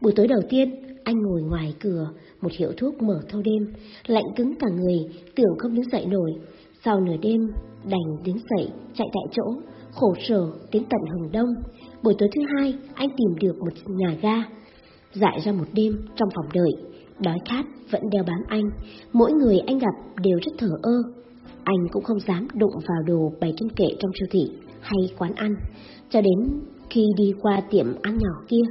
Buổi tối đầu tiên, anh ngồi ngoài cửa, một hiệu thuốc mở thâu đêm, lạnh cứng cả người, tưởng không đứng dậy nổi. Sau nửa đêm, đành đứng dậy, chạy tại chỗ, khổ sở đến tận hừng đông. Buổi tối thứ hai, anh tìm được một nhà ga, dại ra một đêm trong phòng đợi. Đói khát vẫn đeo bám anh, mỗi người anh gặp đều rất thở ơ. Anh cũng không dám đụng vào đồ bày trên kệ trong siêu thị hay quán ăn, cho đến khi đi qua tiệm ăn nhỏ kia,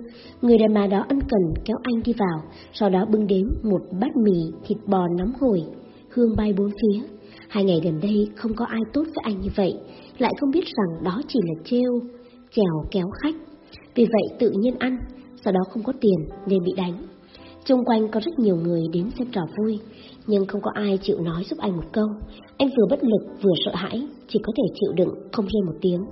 người đàn bà đó ân cần kéo anh đi vào, sau đó bưng đến một bát mì thịt bò nóng hổi, hương bay bốn phía. Hai ngày gần đây không có ai tốt với anh như vậy, lại không biết rằng đó chỉ là trêu, chèo kéo khách. Vì vậy tự nhiên ăn, sau đó không có tiền nên bị đánh. Trung quanh có rất nhiều người đến xem trò vui, nhưng không có ai chịu nói giúp anh một câu. Anh vừa bất lực vừa sợ hãi, chỉ có thể chịu đựng, không rên một tiếng.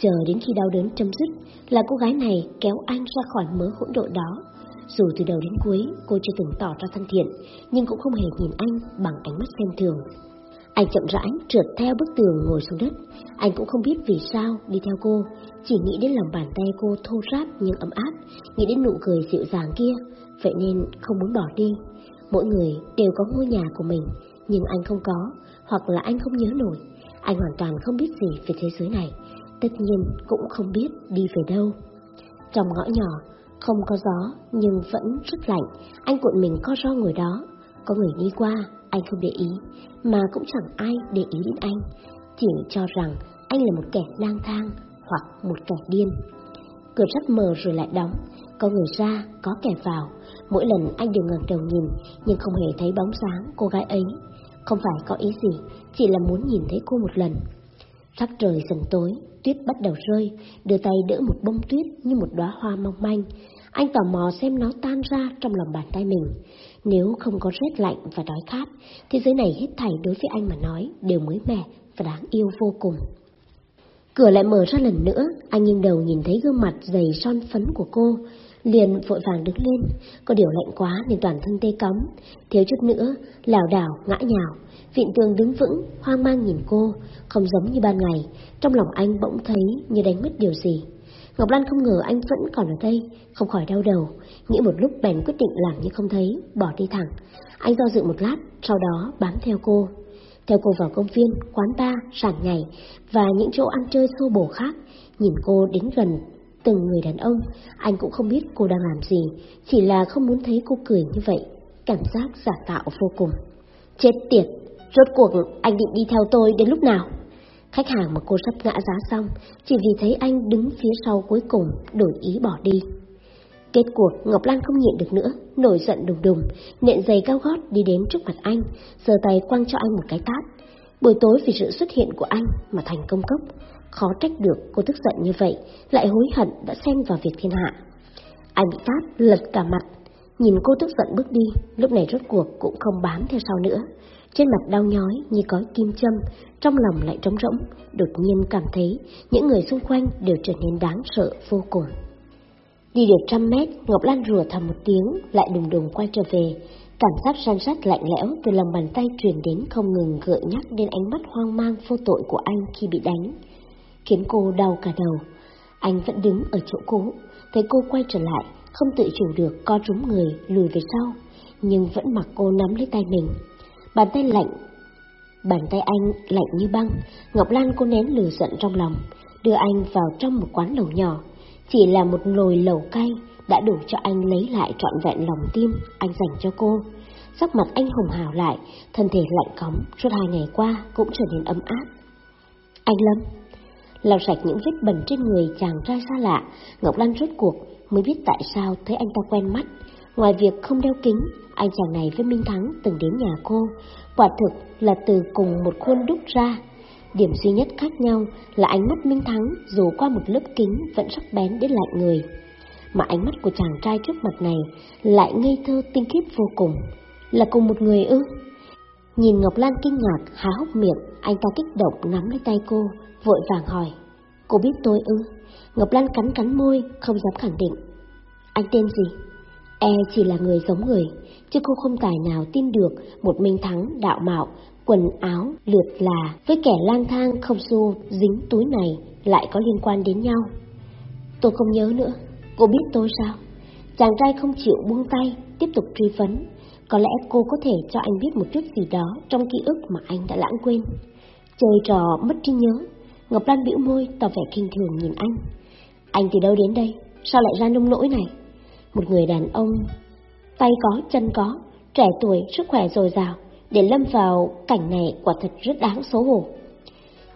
Chờ đến khi đau đớn chấm dứt là cô gái này kéo anh ra khỏi mớ hỗn độn đó. Dù từ đầu đến cuối cô chưa từng tỏ ra thân thiện, nhưng cũng không hề nhìn anh bằng ánh mắt xem thường. Anh chậm rãi trượt theo bức tường ngồi xuống đất. Anh cũng không biết vì sao đi theo cô, chỉ nghĩ đến lòng bàn tay cô thô ráp nhưng ấm áp, nghĩ đến nụ cười dịu dàng kia, vậy nên không muốn bỏ đi. Mỗi người đều có ngôi nhà của mình, nhưng anh không có, hoặc là anh không nhớ nổi. Anh hoàn toàn không biết gì về thế giới này, tất nhiên cũng không biết đi về đâu. Trong ngõ nhỏ, không có gió nhưng vẫn rất lạnh, anh cuộn mình co ro ngồi đó. Có người đi qua, anh không để ý, mà cũng chẳng ai để ý đến anh, chỉ cho rằng anh là một kẻ lang thang hoặc một kẻ điên. Cửa rất mở rồi lại đóng, có người ra, có kẻ vào. Mỗi lần anh đều ngẩng đầu nhìn, nhưng không hề thấy bóng dáng cô gái ấy. Không phải có ý gì, chỉ là muốn nhìn thấy cô một lần. Sắc trời dần tối, tuyết bắt đầu rơi, đưa tay đỡ một bông tuyết như một đóa hoa mong manh. Anh tò mò xem nó tan ra trong lòng bàn tay mình. Nếu không có rét lạnh và đói khát, thế giới này hết thảy đối với anh mà nói đều mới mẻ và đáng yêu vô cùng. Cửa lại mở ra lần nữa, anh nghiêng đầu nhìn thấy gương mặt dày son phấn của cô, liền vội vàng đứng lên, có điều lạnh quá nên toàn thân tê cóng, thiếu chút nữa, lảo đảo, ngã nhào, vịn tường đứng vững, hoang mang nhìn cô, không giống như ban ngày, trong lòng anh bỗng thấy như đánh mất điều gì. Ngọc Lan không ngờ anh vẫn còn ở đây, không khỏi đau đầu, nghĩ một lúc bèn quyết định làm như không thấy, bỏ đi thẳng. Anh do dự một lát, sau đó bám theo cô. Theo cô vào công viên, quán bar, sàn nhảy và những chỗ ăn chơi xô bổ khác, nhìn cô đến gần từng người đàn ông, anh cũng không biết cô đang làm gì, chỉ là không muốn thấy cô cười như vậy, cảm giác giả tạo vô cùng. Chết tiệt, rốt cuộc anh định đi theo tôi đến lúc nào? Khách hàng mà cô sắp ngã giá xong, chỉ vì thấy anh đứng phía sau cuối cùng, đổi ý bỏ đi. Kết cuộc, Ngọc Lan không nhịn được nữa, nổi giận đùng đùng, nện giày cao gót đi đến trước mặt anh, giơ tay quăng cho anh một cái tát. Buổi tối vì sự xuất hiện của anh mà thành công cốc, khó trách được cô tức giận như vậy, lại hối hận đã xen vào việc thiên hạ. Anh bị tát, lật cả mặt, nhìn cô tức giận bước đi, lúc này rốt cuộc cũng không bám theo sau nữa. Trên mặt đau nhói như có kim châm, trong lòng lại trống rỗng, đột nhiên cảm thấy những người xung quanh đều trở nên đáng sợ vô cùng. Đi được trăm mét, Ngọc Lan rùa thầm một tiếng, lại đùng đùng quay trở về. Cảm giác san sát lạnh lẽo từ lòng bàn tay truyền đến không ngừng gợi nhắc đến ánh mắt hoang mang vô tội của anh khi bị đánh, khiến cô đau cả đầu. Anh vẫn đứng ở chỗ cũ, thấy cô quay trở lại, không tự chủ được co rúm người lùi về sau, nhưng vẫn mặc cô nắm lấy tay mình. Bàn tay lạnh, bàn tay anh lạnh như băng, Ngọc Lan cô nén lửa giận trong lòng, đưa anh vào trong một quán lẩu nhỏ. Chỉ là một nồi lẩu cay đã đủ cho anh lấy lại trọn vẹn lòng tim anh dành cho cô. Sắc mặt anh hồng hào lại, thân thể lạnh cóng suốt hai ngày qua cũng trở nên ấm áp. Anh Lâm lau sạch những vết bẩn trên người chàng trai xa lạ, Ngọc Lan rốt cuộc mới biết tại sao thấy anh ta quen mắt. Ngoài việc không đeo kính, anh chàng này với Minh Thắng từng đến nhà cô, quả thực là từ cùng một khuôn đúc ra. Điểm duy nhất khác nhau là ánh mắt Minh Thắng dù qua một lớp kính vẫn sắc bén đến lạnh người. Mà ánh mắt của chàng trai trước mặt này lại ngây thơ tinh khiết vô cùng. Là cùng một người ư? Nhìn Ngọc Lan kinh ngạc, há hốc miệng, anh ta kích động nắm lấy tay cô, vội vàng hỏi. Cô biết tôi ư? Ngọc Lan cắn cắn môi, không dám khẳng định. Anh tên gì? E chỉ là người giống người, chứ cô không tài nào tin được một minh thắng đạo mạo, quần áo lượt là với kẻ lang thang không xu dính túi này lại có liên quan đến nhau. Tôi không nhớ nữa, cô biết tôi sao? Chàng trai không chịu buông tay, tiếp tục truy vấn. Có lẽ cô có thể cho anh biết một chút gì đó trong ký ức mà anh đã lãng quên. Chơi trò mất trí nhớ, Ngọc Lan bĩu môi tỏ vẻ kinh thường nhìn anh. Anh từ đâu đến đây? Sao lại ra nông nỗi này? Một người đàn ông, tay có, chân có, trẻ tuổi, sức khỏe dồi dào, để lâm vào cảnh này quả thật rất đáng xấu hổ.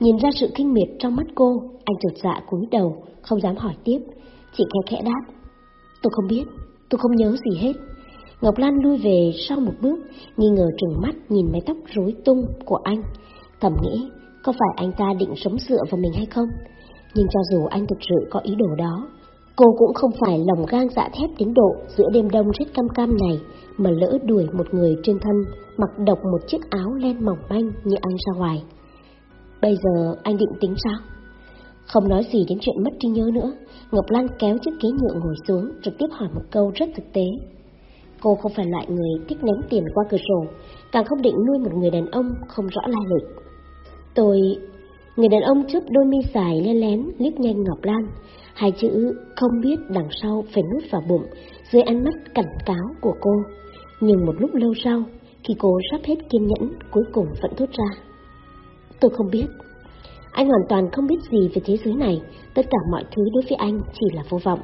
Nhìn ra sự kinh miệt trong mắt cô, anh chột dạ cúi đầu, không dám hỏi tiếp, chỉ khẽ khẽ đáp. Tôi không biết, tôi không nhớ gì hết. Ngọc Lan lui về sau một bước, nghi ngờ trừng mắt nhìn mái tóc rối tung của anh. Thầm nghĩ, có phải anh ta định sống dựa vào mình hay không? Nhưng cho dù anh thực sự có ý đồ đó, cô cũng không phải lòng gan dạ thép đến độ giữa đêm đông rét cam cam này mà lỡ đuổi một người trên thân mặc độc một chiếc áo len mỏng manh như anh ra ngoài. Bây giờ anh định tính sao? Không nói gì đến chuyện mất trí nhớ nữa, Ngọc Lan kéo chiếc ghế nhựa ngồi xuống, trực tiếp hỏi một câu rất thực tế. Cô không phải loại người thích ném tiền qua cửa sổ, càng không định nuôi một người đàn ông không rõ lai lịch. Tôi... Người đàn ông chớp đôi mi dài lên lén liếc nhanh Ngọc Lan, hai chữ không biết đằng sau phải nuốt vào bụng dưới ánh mắt cảnh cáo của cô. Nhưng một lúc lâu sau, khi cô sắp hết kiên nhẫn, cuối cùng vẫn thốt ra. Tôi không biết. Anh hoàn toàn không biết gì về thế giới này, tất cả mọi thứ đối với anh chỉ là vô vọng.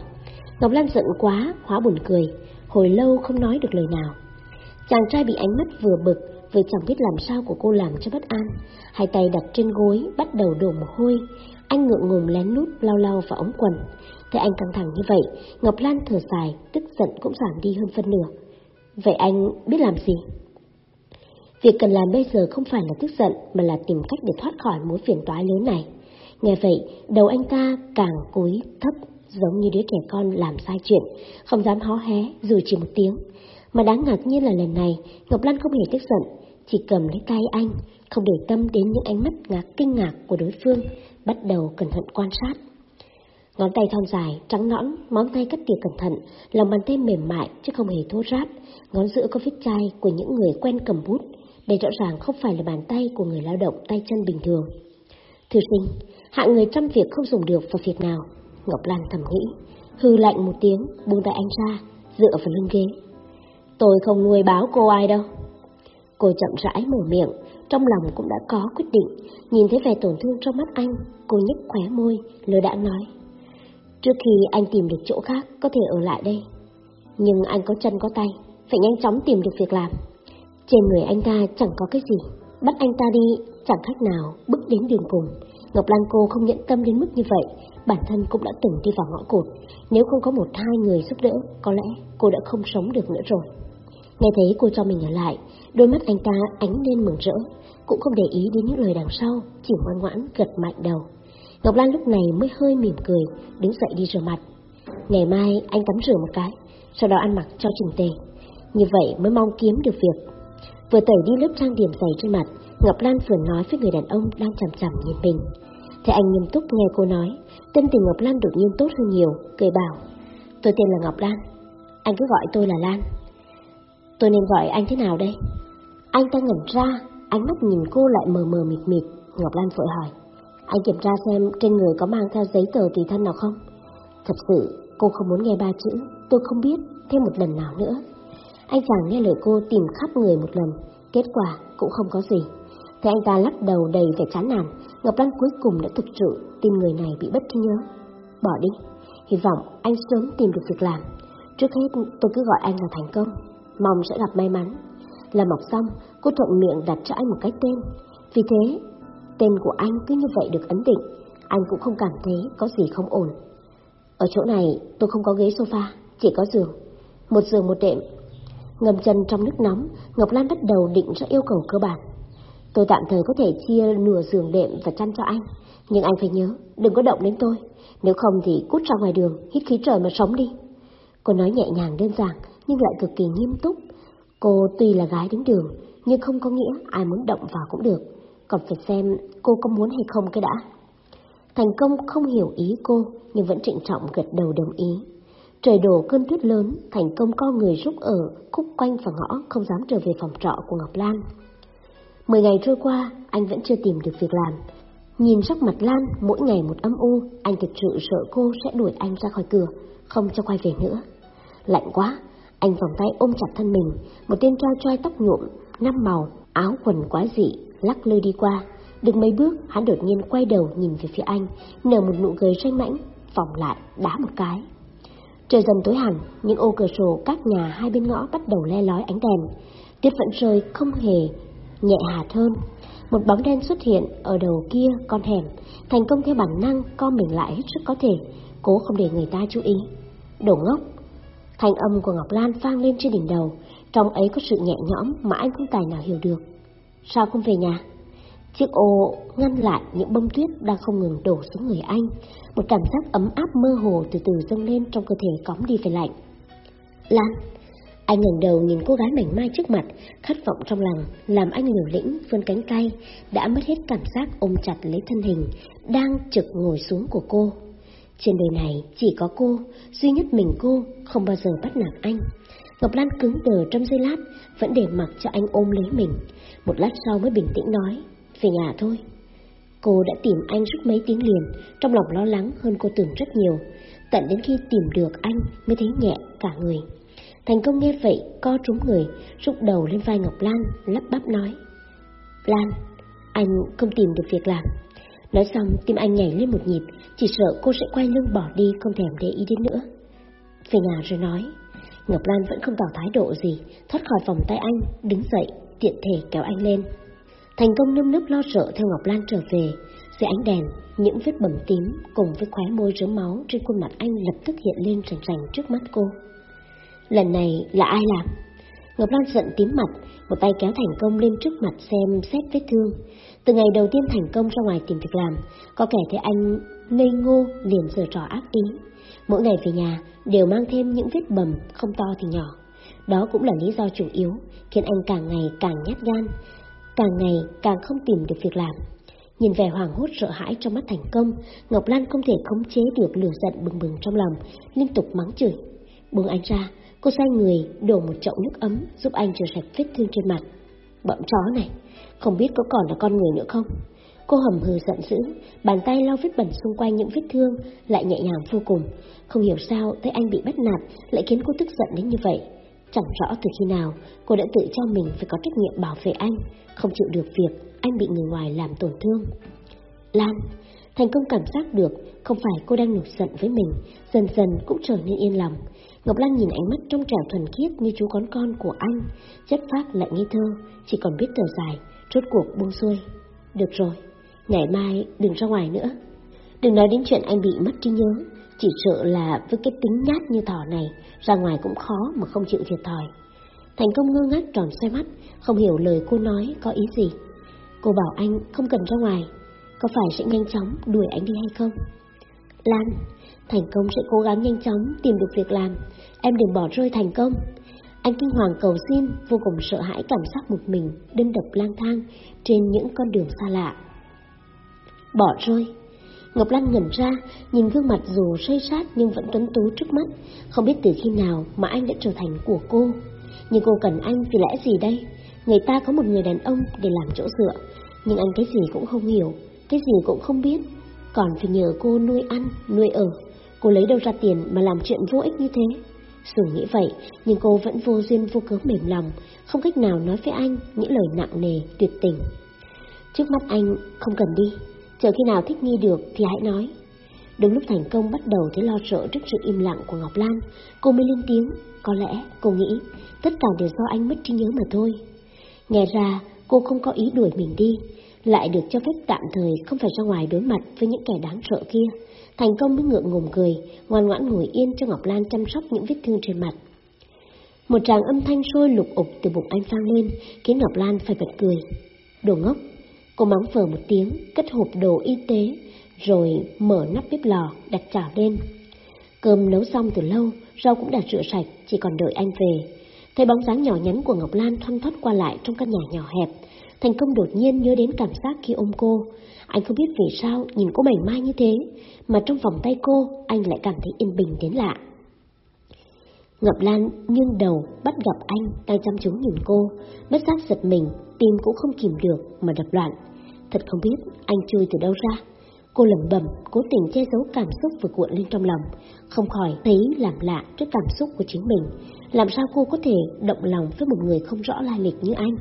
Ngọc Lan giận quá, hóa buồn cười, hồi lâu không nói được lời nào. Chàng trai bị ánh mắt vừa bực, vừa chẳng biết làm sao của cô làm cho bất an. Hai tay đặt trên gối, bắt đầu đổ mồ hôi. Anh ngượng ngùng lén lút lau lau vào ống quần. Thấy anh căng thẳng như vậy, Ngọc Lan thở dài, tức giận cũng giảm đi hơn phân nửa. Vậy anh biết làm gì? Việc cần làm bây giờ không phải là tức giận mà là tìm cách để thoát khỏi mối phiền toái lớn này. Nghe vậy, đầu anh ta càng cúi thấp giống như đứa trẻ con làm sai chuyện, không dám hó hé dù chỉ một tiếng. Mà đáng ngạc nhiên là lần này, Ngọc Lan không hề tức giận, chỉ cầm lấy tay anh, không để tâm đến những ánh mắt ngạc kinh ngạc của đối phương, bắt đầu cẩn thận quan sát. Ngón tay thon dài, trắng nõn, móng tay cắt tỉa cẩn thận, lòng bàn tay mềm mại chứ không hề thô ráp, ngón giữa có vết chai của những người quen cầm bút, đây rõ ràng không phải là bàn tay của người lao động tay chân bình thường. Thư sinh, hạng người trăm việc không dùng được vào việc nào, Ngọc Lan thầm nghĩ, hư lạnh một tiếng, buông tay anh ra, dựa vào lưng ghế. Tôi không nuôi báo cô ai đâu. Cô chậm rãi mở miệng, trong lòng cũng đã có quyết định, nhìn thấy vẻ tổn thương trong mắt anh, cô nhếch khóe môi, lừa đã nói. Trước khi anh tìm được chỗ khác, có thể ở lại đây. Nhưng anh có chân có tay, phải nhanh chóng tìm được việc làm. Trên người anh ta chẳng có cái gì, bắt anh ta đi chẳng khác nào bước đến đường cùng. Ngọc Lan cô không nhận tâm đến mức như vậy, bản thân cũng đã từng đi vào ngõ cụt. Nếu không có một hai người giúp đỡ, có lẽ cô đã không sống được nữa rồi. Nghe thấy cô cho mình ở lại, đôi mắt anh ta ánh lên mừng rỡ, cũng không để ý đến những lời đằng sau, chỉ ngoan ngoãn gật mạnh đầu. Ngọc Lan lúc này mới hơi mỉm cười, đứng dậy đi rửa mặt. Ngày mai anh tắm rửa một cái, sau đó ăn mặc cho chỉnh tề. Như vậy mới mong kiếm được việc. Vừa tẩy đi lớp trang điểm dày trên mặt, Ngọc Lan vừa nói với người đàn ông đang chằm chằm nhìn mình. Thế anh nghiêm túc nghe cô nói, tên tình Ngọc Lan đột nhiên tốt hơn nhiều, cười bảo. Tôi tên là Ngọc Lan, anh cứ gọi tôi là Lan. Tôi nên gọi anh thế nào đây? Anh ta ngẩn ra, ánh mắt nhìn cô lại mờ mờ mịt mịt, Ngọc Lan vội hỏi. Anh kiểm tra xem trên người có mang theo giấy tờ tùy thân nào không? Thật sự, cô không muốn nghe ba chữ, tôi không biết, thêm một lần nào nữa. Anh chàng nghe lời cô tìm khắp người một lần, kết quả cũng không có gì. Thế anh ta lắc đầu đầy vẻ chán nản, Ngọc Lan cuối cùng đã thực sự tìm người này bị bất trí nhớ. Bỏ đi, hy vọng anh sớm tìm được việc làm. Trước hết tôi cứ gọi anh là thành công, mong sẽ gặp may mắn. Làm mọc xong, cô thuận miệng đặt cho anh một cái tên. Vì thế, tên của anh cứ như vậy được ấn định, anh cũng không cảm thấy có gì không ổn. Ở chỗ này tôi không có ghế sofa, chỉ có giường. Một giường một đệm, Ngâm chân trong nước nóng, Ngọc Lan bắt đầu định ra yêu cầu cơ bản. Tôi tạm thời có thể chia nửa giường đệm và chăn cho anh, nhưng anh phải nhớ, đừng có động đến tôi, nếu không thì cút ra ngoài đường, hít khí trời mà sống đi. Cô nói nhẹ nhàng đơn giản, nhưng lại cực kỳ nghiêm túc. Cô tuy là gái đứng đường, nhưng không có nghĩa ai muốn động vào cũng được, còn phải xem cô có muốn hay không cái đã. Thành công không hiểu ý cô, nhưng vẫn trịnh trọng gật đầu đồng ý. Trời đổ cơn tuyết lớn, thành công co người rúc ở, khúc quanh và ngõ, không dám trở về phòng trọ của Ngọc Lan. Mười ngày trôi qua, anh vẫn chưa tìm được việc làm. Nhìn sắc mặt Lan mỗi ngày một âm u, anh thực sự sợ cô sẽ đuổi anh ra khỏi cửa, không cho quay về nữa. lạnh quá. Anh vòng tay ôm chặt thân mình, một tên trai trai tóc nhuộm, năm màu, áo quần quá dị, lắc lư đi qua. Được mấy bước, hắn đột nhiên quay đầu nhìn về phía anh, nở một nụ cười say mãnh, vòng lại, đá một cái. Trời dần tối hẳn, những ô cửa sổ các nhà hai bên ngõ bắt đầu le lói ánh đèn. Tuyết vẫn rơi không hề nhẹ hạt hơn. Một bóng đen xuất hiện ở đầu kia con hẻm, thành công theo bản năng co mình lại hết sức có thể, cố không để người ta chú ý. Đồ ngốc! Thanh âm của Ngọc Lan vang lên trên đỉnh đầu, trong ấy có sự nhẹ nhõm mà anh không tài nào hiểu được. Sao không về nhà? Chiếc ô ngăn lại những bông tuyết đang không ngừng đổ xuống người anh. Một cảm giác ấm áp mơ hồ từ từ dâng lên trong cơ thể cóng đi về lạnh. Lan! Anh ngẩng đầu nhìn cô gái mảnh mai trước mặt, khát vọng trong lòng, làm anh liều lĩnh vươn cánh tay, đã mất hết cảm giác ôm chặt lấy thân hình, đang trực ngồi xuống của cô. Trên đời này chỉ có cô, duy nhất mình cô, không bao giờ bắt nạt anh. Ngọc Lan cứng đờ trong giây lát, vẫn để mặc cho anh ôm lấy mình. Một lát sau mới bình tĩnh nói, về nhà thôi. Cô đã tìm anh suốt mấy tiếng liền, trong lòng lo lắng hơn cô tưởng rất nhiều. Tận đến khi tìm được anh mới thấy nhẹ cả người. Thành công nghe vậy, co trúng người, rút đầu lên vai Ngọc Lan, lắp bắp nói. Lan, anh không tìm được việc làm. Nói xong, tim anh nhảy lên một nhịp, chỉ sợ cô sẽ quay lưng bỏ đi, không thèm để ý đến nữa. Về nhà rồi nói, Ngọc Lan vẫn không tỏ thái độ gì, thoát khỏi vòng tay anh, đứng dậy, tiện thể kéo anh lên. Thành công nâm nấp lo sợ theo Ngọc Lan trở về, dưới ánh đèn, những vết bầm tím cùng với khóe môi rớm máu trên khuôn mặt anh lập tức hiện lên rành rành trước mắt cô. Lần này là ai làm? Ngọc Lan giận tím mặt, một tay kéo Thành Công lên trước mặt xem xét vết thương. Từ ngày đầu tiên Thành Công ra ngoài tìm việc làm, có kẻ thấy anh ngây ngô liền giở trò ác ý. Mỗi ngày về nhà đều mang thêm những vết bầm không to thì nhỏ. Đó cũng là lý do chủ yếu khiến anh càng ngày càng nhát gan, càng ngày càng không tìm được việc làm. Nhìn vẻ hoàng hốt sợ hãi trong mắt Thành Công, Ngọc Lan không thể khống chế được lửa giận bừng bừng trong lòng, liên tục mắng chửi. Buông anh ra, Cô sai người, đổ một chậu nước ấm giúp anh rửa sạch vết thương trên mặt. Bậm chó này, không biết có còn là con người nữa không? Cô hầm hừ giận dữ, bàn tay lau vết bẩn xung quanh những vết thương, lại nhẹ nhàng vô cùng. Không hiểu sao thấy anh bị bắt nạt lại khiến cô tức giận đến như vậy. Chẳng rõ từ khi nào cô đã tự cho mình phải có trách nhiệm bảo vệ anh, không chịu được việc anh bị người ngoài làm tổn thương. Lan, thành công cảm giác được không phải cô đang nổi giận với mình, dần dần cũng trở nên yên lòng. Ngọc Lan nhìn ánh mắt trong trẻo thuần khiết như chú con con của anh, chất phác lại nghi thơ, chỉ còn biết thở dài, rốt cuộc buông xuôi. Được rồi, ngày mai đừng ra ngoài nữa. Đừng nói đến chuyện anh bị mất trí nhớ, chỉ sợ là với cái tính nhát như thỏ này, ra ngoài cũng khó mà không chịu thiệt thòi. Thành công ngơ ngác tròn xoay mắt, không hiểu lời cô nói có ý gì. Cô bảo anh không cần ra ngoài, có phải sẽ nhanh chóng đuổi anh đi hay không? Lan, Thành công sẽ cố gắng nhanh chóng tìm được việc làm, em đừng bỏ rơi thành công. Anh kinh hoàng cầu xin, vô cùng sợ hãi cảm giác một mình, đơn độc lang thang trên những con đường xa lạ. Bỏ rơi. Ngọc Lan ngẩn ra, nhìn gương mặt dù say sát nhưng vẫn tuấn tú trước mắt, không biết từ khi nào mà anh đã trở thành của cô. Nhưng cô cần anh vì lẽ gì đây? Người ta có một người đàn ông để làm chỗ dựa, nhưng anh cái gì cũng không hiểu, cái gì cũng không biết, còn phải nhờ cô nuôi ăn, nuôi ở. Cô lấy đâu ra tiền mà làm chuyện vô ích như thế? Dù nghĩ vậy, nhưng cô vẫn vô duyên vô cớ mềm lòng, không cách nào nói với anh những lời nặng nề, tuyệt tình. Trước mắt anh, không cần đi, chờ khi nào thích nghi được thì hãy nói. Đúng lúc thành công bắt đầu thấy lo sợ trước sự im lặng của Ngọc Lan, cô mới lên tiếng, có lẽ cô nghĩ tất cả đều do anh mất trí nhớ mà thôi. Nghe ra cô không có ý đuổi mình đi, lại được cho phép tạm thời không phải ra ngoài đối mặt với những kẻ đáng sợ kia. Thành công mới ngượng ngùng cười, ngoan ngoãn ngồi yên cho Ngọc Lan chăm sóc những vết thương trên mặt. Một tràng âm thanh sôi lục ục từ bụng anh vang lên, khiến Ngọc Lan phải bật cười. Đồ ngốc! Cô mắng phở một tiếng, cất hộp đồ y tế, rồi mở nắp bếp lò, đặt chảo lên. Cơm nấu xong từ lâu, rau cũng đã rửa sạch, chỉ còn đợi anh về. Thấy bóng dáng nhỏ nhắn của Ngọc Lan thoăn thoắt qua lại trong căn nhà nhỏ hẹp, Thành công đột nhiên nhớ đến cảm giác khi ôm cô. Anh không biết vì sao nhìn cô mảnh mai như thế, mà trong vòng tay cô anh lại cảm thấy yên bình đến lạ. Ngọc Lan nghiêng đầu bắt gặp anh đang chăm chú nhìn cô, bất giác giật mình, tim cũng không kìm được mà đập loạn. Thật không biết anh chui từ đâu ra. Cô lẩm bẩm, cố tình che giấu cảm xúc vừa cuộn lên trong lòng, không khỏi thấy làm lạ trước cảm xúc của chính mình. Làm sao cô có thể động lòng với một người không rõ lai lịch như anh?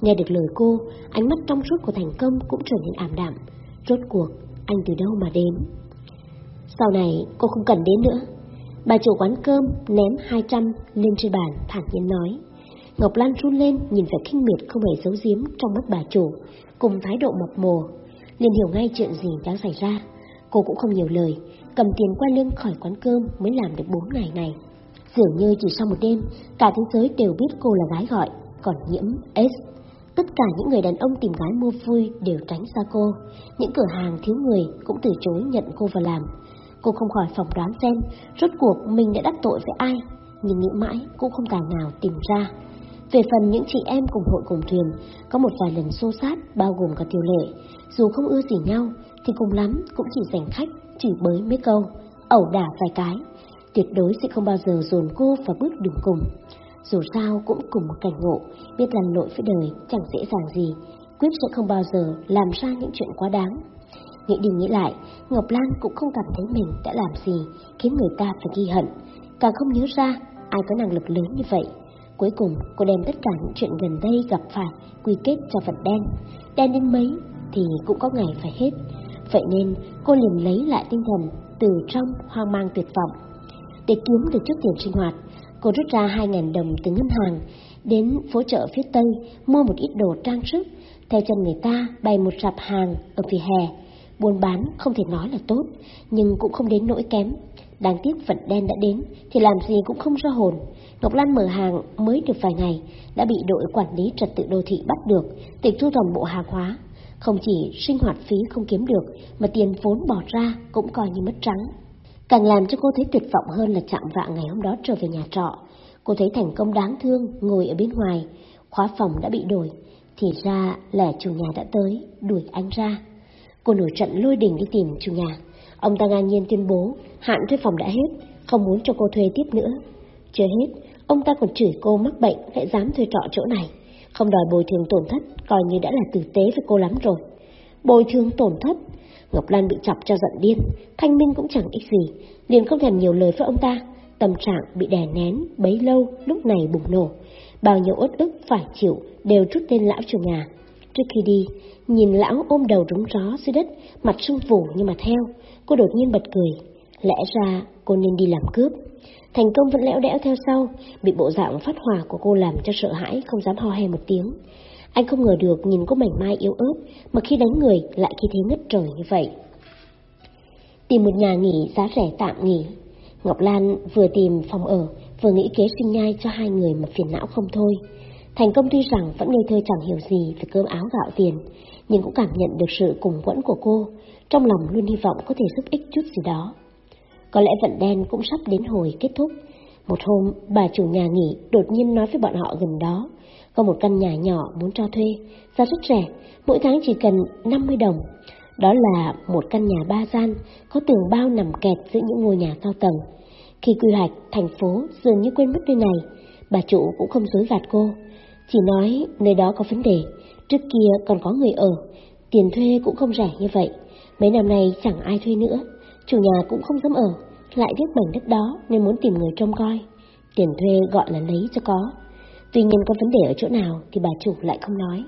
Nghe được lời cô, ánh mắt trong suốt của thành công cũng trở nên ảm đạm. Rốt cuộc, anh từ đâu mà đến? Sau này, cô không cần đến nữa. Bà chủ quán cơm ném 200 lên trên bàn, thản nhiên nói. Ngọc Lan run lên, nhìn vẻ kinh miệt không hề giấu giếm trong mắt bà chủ, cùng thái độ mập mồ. liền hiểu ngay chuyện gì đang xảy ra. Cô cũng không nhiều lời, cầm tiền qua lưng khỏi quán cơm mới làm được 4 ngày này. Dường như chỉ sau một đêm, cả thế giới đều biết cô là gái gọi, còn nhiễm S. Tất cả những người đàn ông tìm gái mua vui đều tránh xa cô. Những cửa hàng thiếu người cũng từ chối nhận cô vào làm. Cô không khỏi phỏng đoán xem rốt cuộc mình đã đắc tội với ai, nhưng nghĩ mãi cũng không tài nào tìm ra. Về phần những chị em cùng hội cùng thuyền, có một vài lần xô sát bao gồm cả tiêu lệ. Dù không ưa gì nhau thì cùng lắm cũng chỉ giành khách, chỉ bới mấy câu, ẩu đả vài cái. Tuyệt đối sẽ không bao giờ dồn cô vào bước đường cùng. Dù sao cũng cùng một cảnh ngộ, biết lăn lội với đời chẳng dễ dàng gì, quyết sẽ không bao giờ làm ra những chuyện quá đáng. Nghĩ đi nghĩ lại, Ngọc Lan cũng không cảm thấy mình đã làm gì khiến người ta phải ghi hận, càng không nhớ ra ai có năng lực lớn như vậy. Cuối cùng, cô đem tất cả những chuyện gần đây gặp phải quy kết cho vật đen. Đen đến mấy thì cũng có ngày phải hết. Vậy nên, cô liền lấy lại tinh thần từ trong hoang mang tuyệt vọng. Để kiếm được chút tiền sinh hoạt, cô rút ra 2.000 đồng từ ngân hàng, đến phố chợ phía Tây mua một ít đồ trang sức, theo chân người ta bày một sạp hàng ở phía hè. Buôn bán không thể nói là tốt, nhưng cũng không đến nỗi kém. Đáng tiếc phận đen đã đến, thì làm gì cũng không ra hồn. Ngọc Lan mở hàng mới được vài ngày, đã bị đội quản lý trật tự đô thị bắt được, tịch thu toàn bộ hàng hóa. Không chỉ sinh hoạt phí không kiếm được, mà tiền vốn bỏ ra cũng coi như mất trắng. Càng làm cho cô thấy tuyệt vọng hơn là chạm vạ ngày hôm đó trở về nhà trọ. Cô thấy thành công đáng thương ngồi ở bên ngoài, khóa phòng đã bị đổi, thì ra là chủ nhà đã tới, đuổi anh ra. Cô nổi trận lôi đình đi tìm chủ nhà. Ông ta ngang nhiên tuyên bố hạn thuê phòng đã hết, không muốn cho cô thuê tiếp nữa. Chưa hết, ông ta còn chửi cô mắc bệnh lại dám thuê trọ chỗ này. Không đòi bồi thường tổn thất, coi như đã là tử tế với cô lắm rồi. Bồi thường tổn thất? Ngọc Lan bị chọc cho giận điên, thanh minh cũng chẳng ích gì, liền không thèm nhiều lời với ông ta. Tâm trạng bị đè nén bấy lâu, lúc này bùng nổ. Bao nhiêu uất ức phải chịu đều trút tên lão chủ nhà. Trước khi đi, nhìn lão ôm đầu rúng rõ dưới đất, mặt sưng phù nhưng mà theo, cô đột nhiên bật cười. Lẽ ra cô nên đi làm cướp. Thành công vẫn lẽo đẽo theo sau, bị bộ dạng phát hỏa của cô làm cho sợ hãi không dám ho he một tiếng. Anh không ngờ được nhìn cô mảnh mai yếu ớt, mà khi đánh người lại khi thế ngất trời như vậy. Tìm một nhà nghỉ giá rẻ tạm nghỉ. Ngọc Lan vừa tìm phòng ở, vừa nghĩ kế sinh nhai cho hai người mà phiền não không thôi. Thành công tuy rằng vẫn ngây thơ chẳng hiểu gì về cơm áo gạo tiền, nhưng cũng cảm nhận được sự cùng quẫn của cô, trong lòng luôn hy vọng có thể giúp ích chút gì đó. Có lẽ vận đen cũng sắp đến hồi kết thúc. Một hôm, bà chủ nhà nghỉ đột nhiên nói với bọn họ gần đó, có một căn nhà nhỏ muốn cho thuê, giá rất rẻ, mỗi tháng chỉ cần 50 đồng. Đó là một căn nhà ba gian, có tường bao nằm kẹt giữa những ngôi nhà cao tầng. Khi quy hoạch, thành phố dường như quên mất nơi này, bà chủ cũng không dối gạt cô. Chỉ nói nơi đó có vấn đề, trước kia còn có người ở, tiền thuê cũng không rẻ như vậy. Mấy năm nay chẳng ai thuê nữa, chủ nhà cũng không dám ở, lại tiếc mảnh đất đó nên muốn tìm người trông coi. Tiền thuê gọi là lấy cho có. Tuy nhiên có vấn đề ở chỗ nào thì bà chủ lại không nói.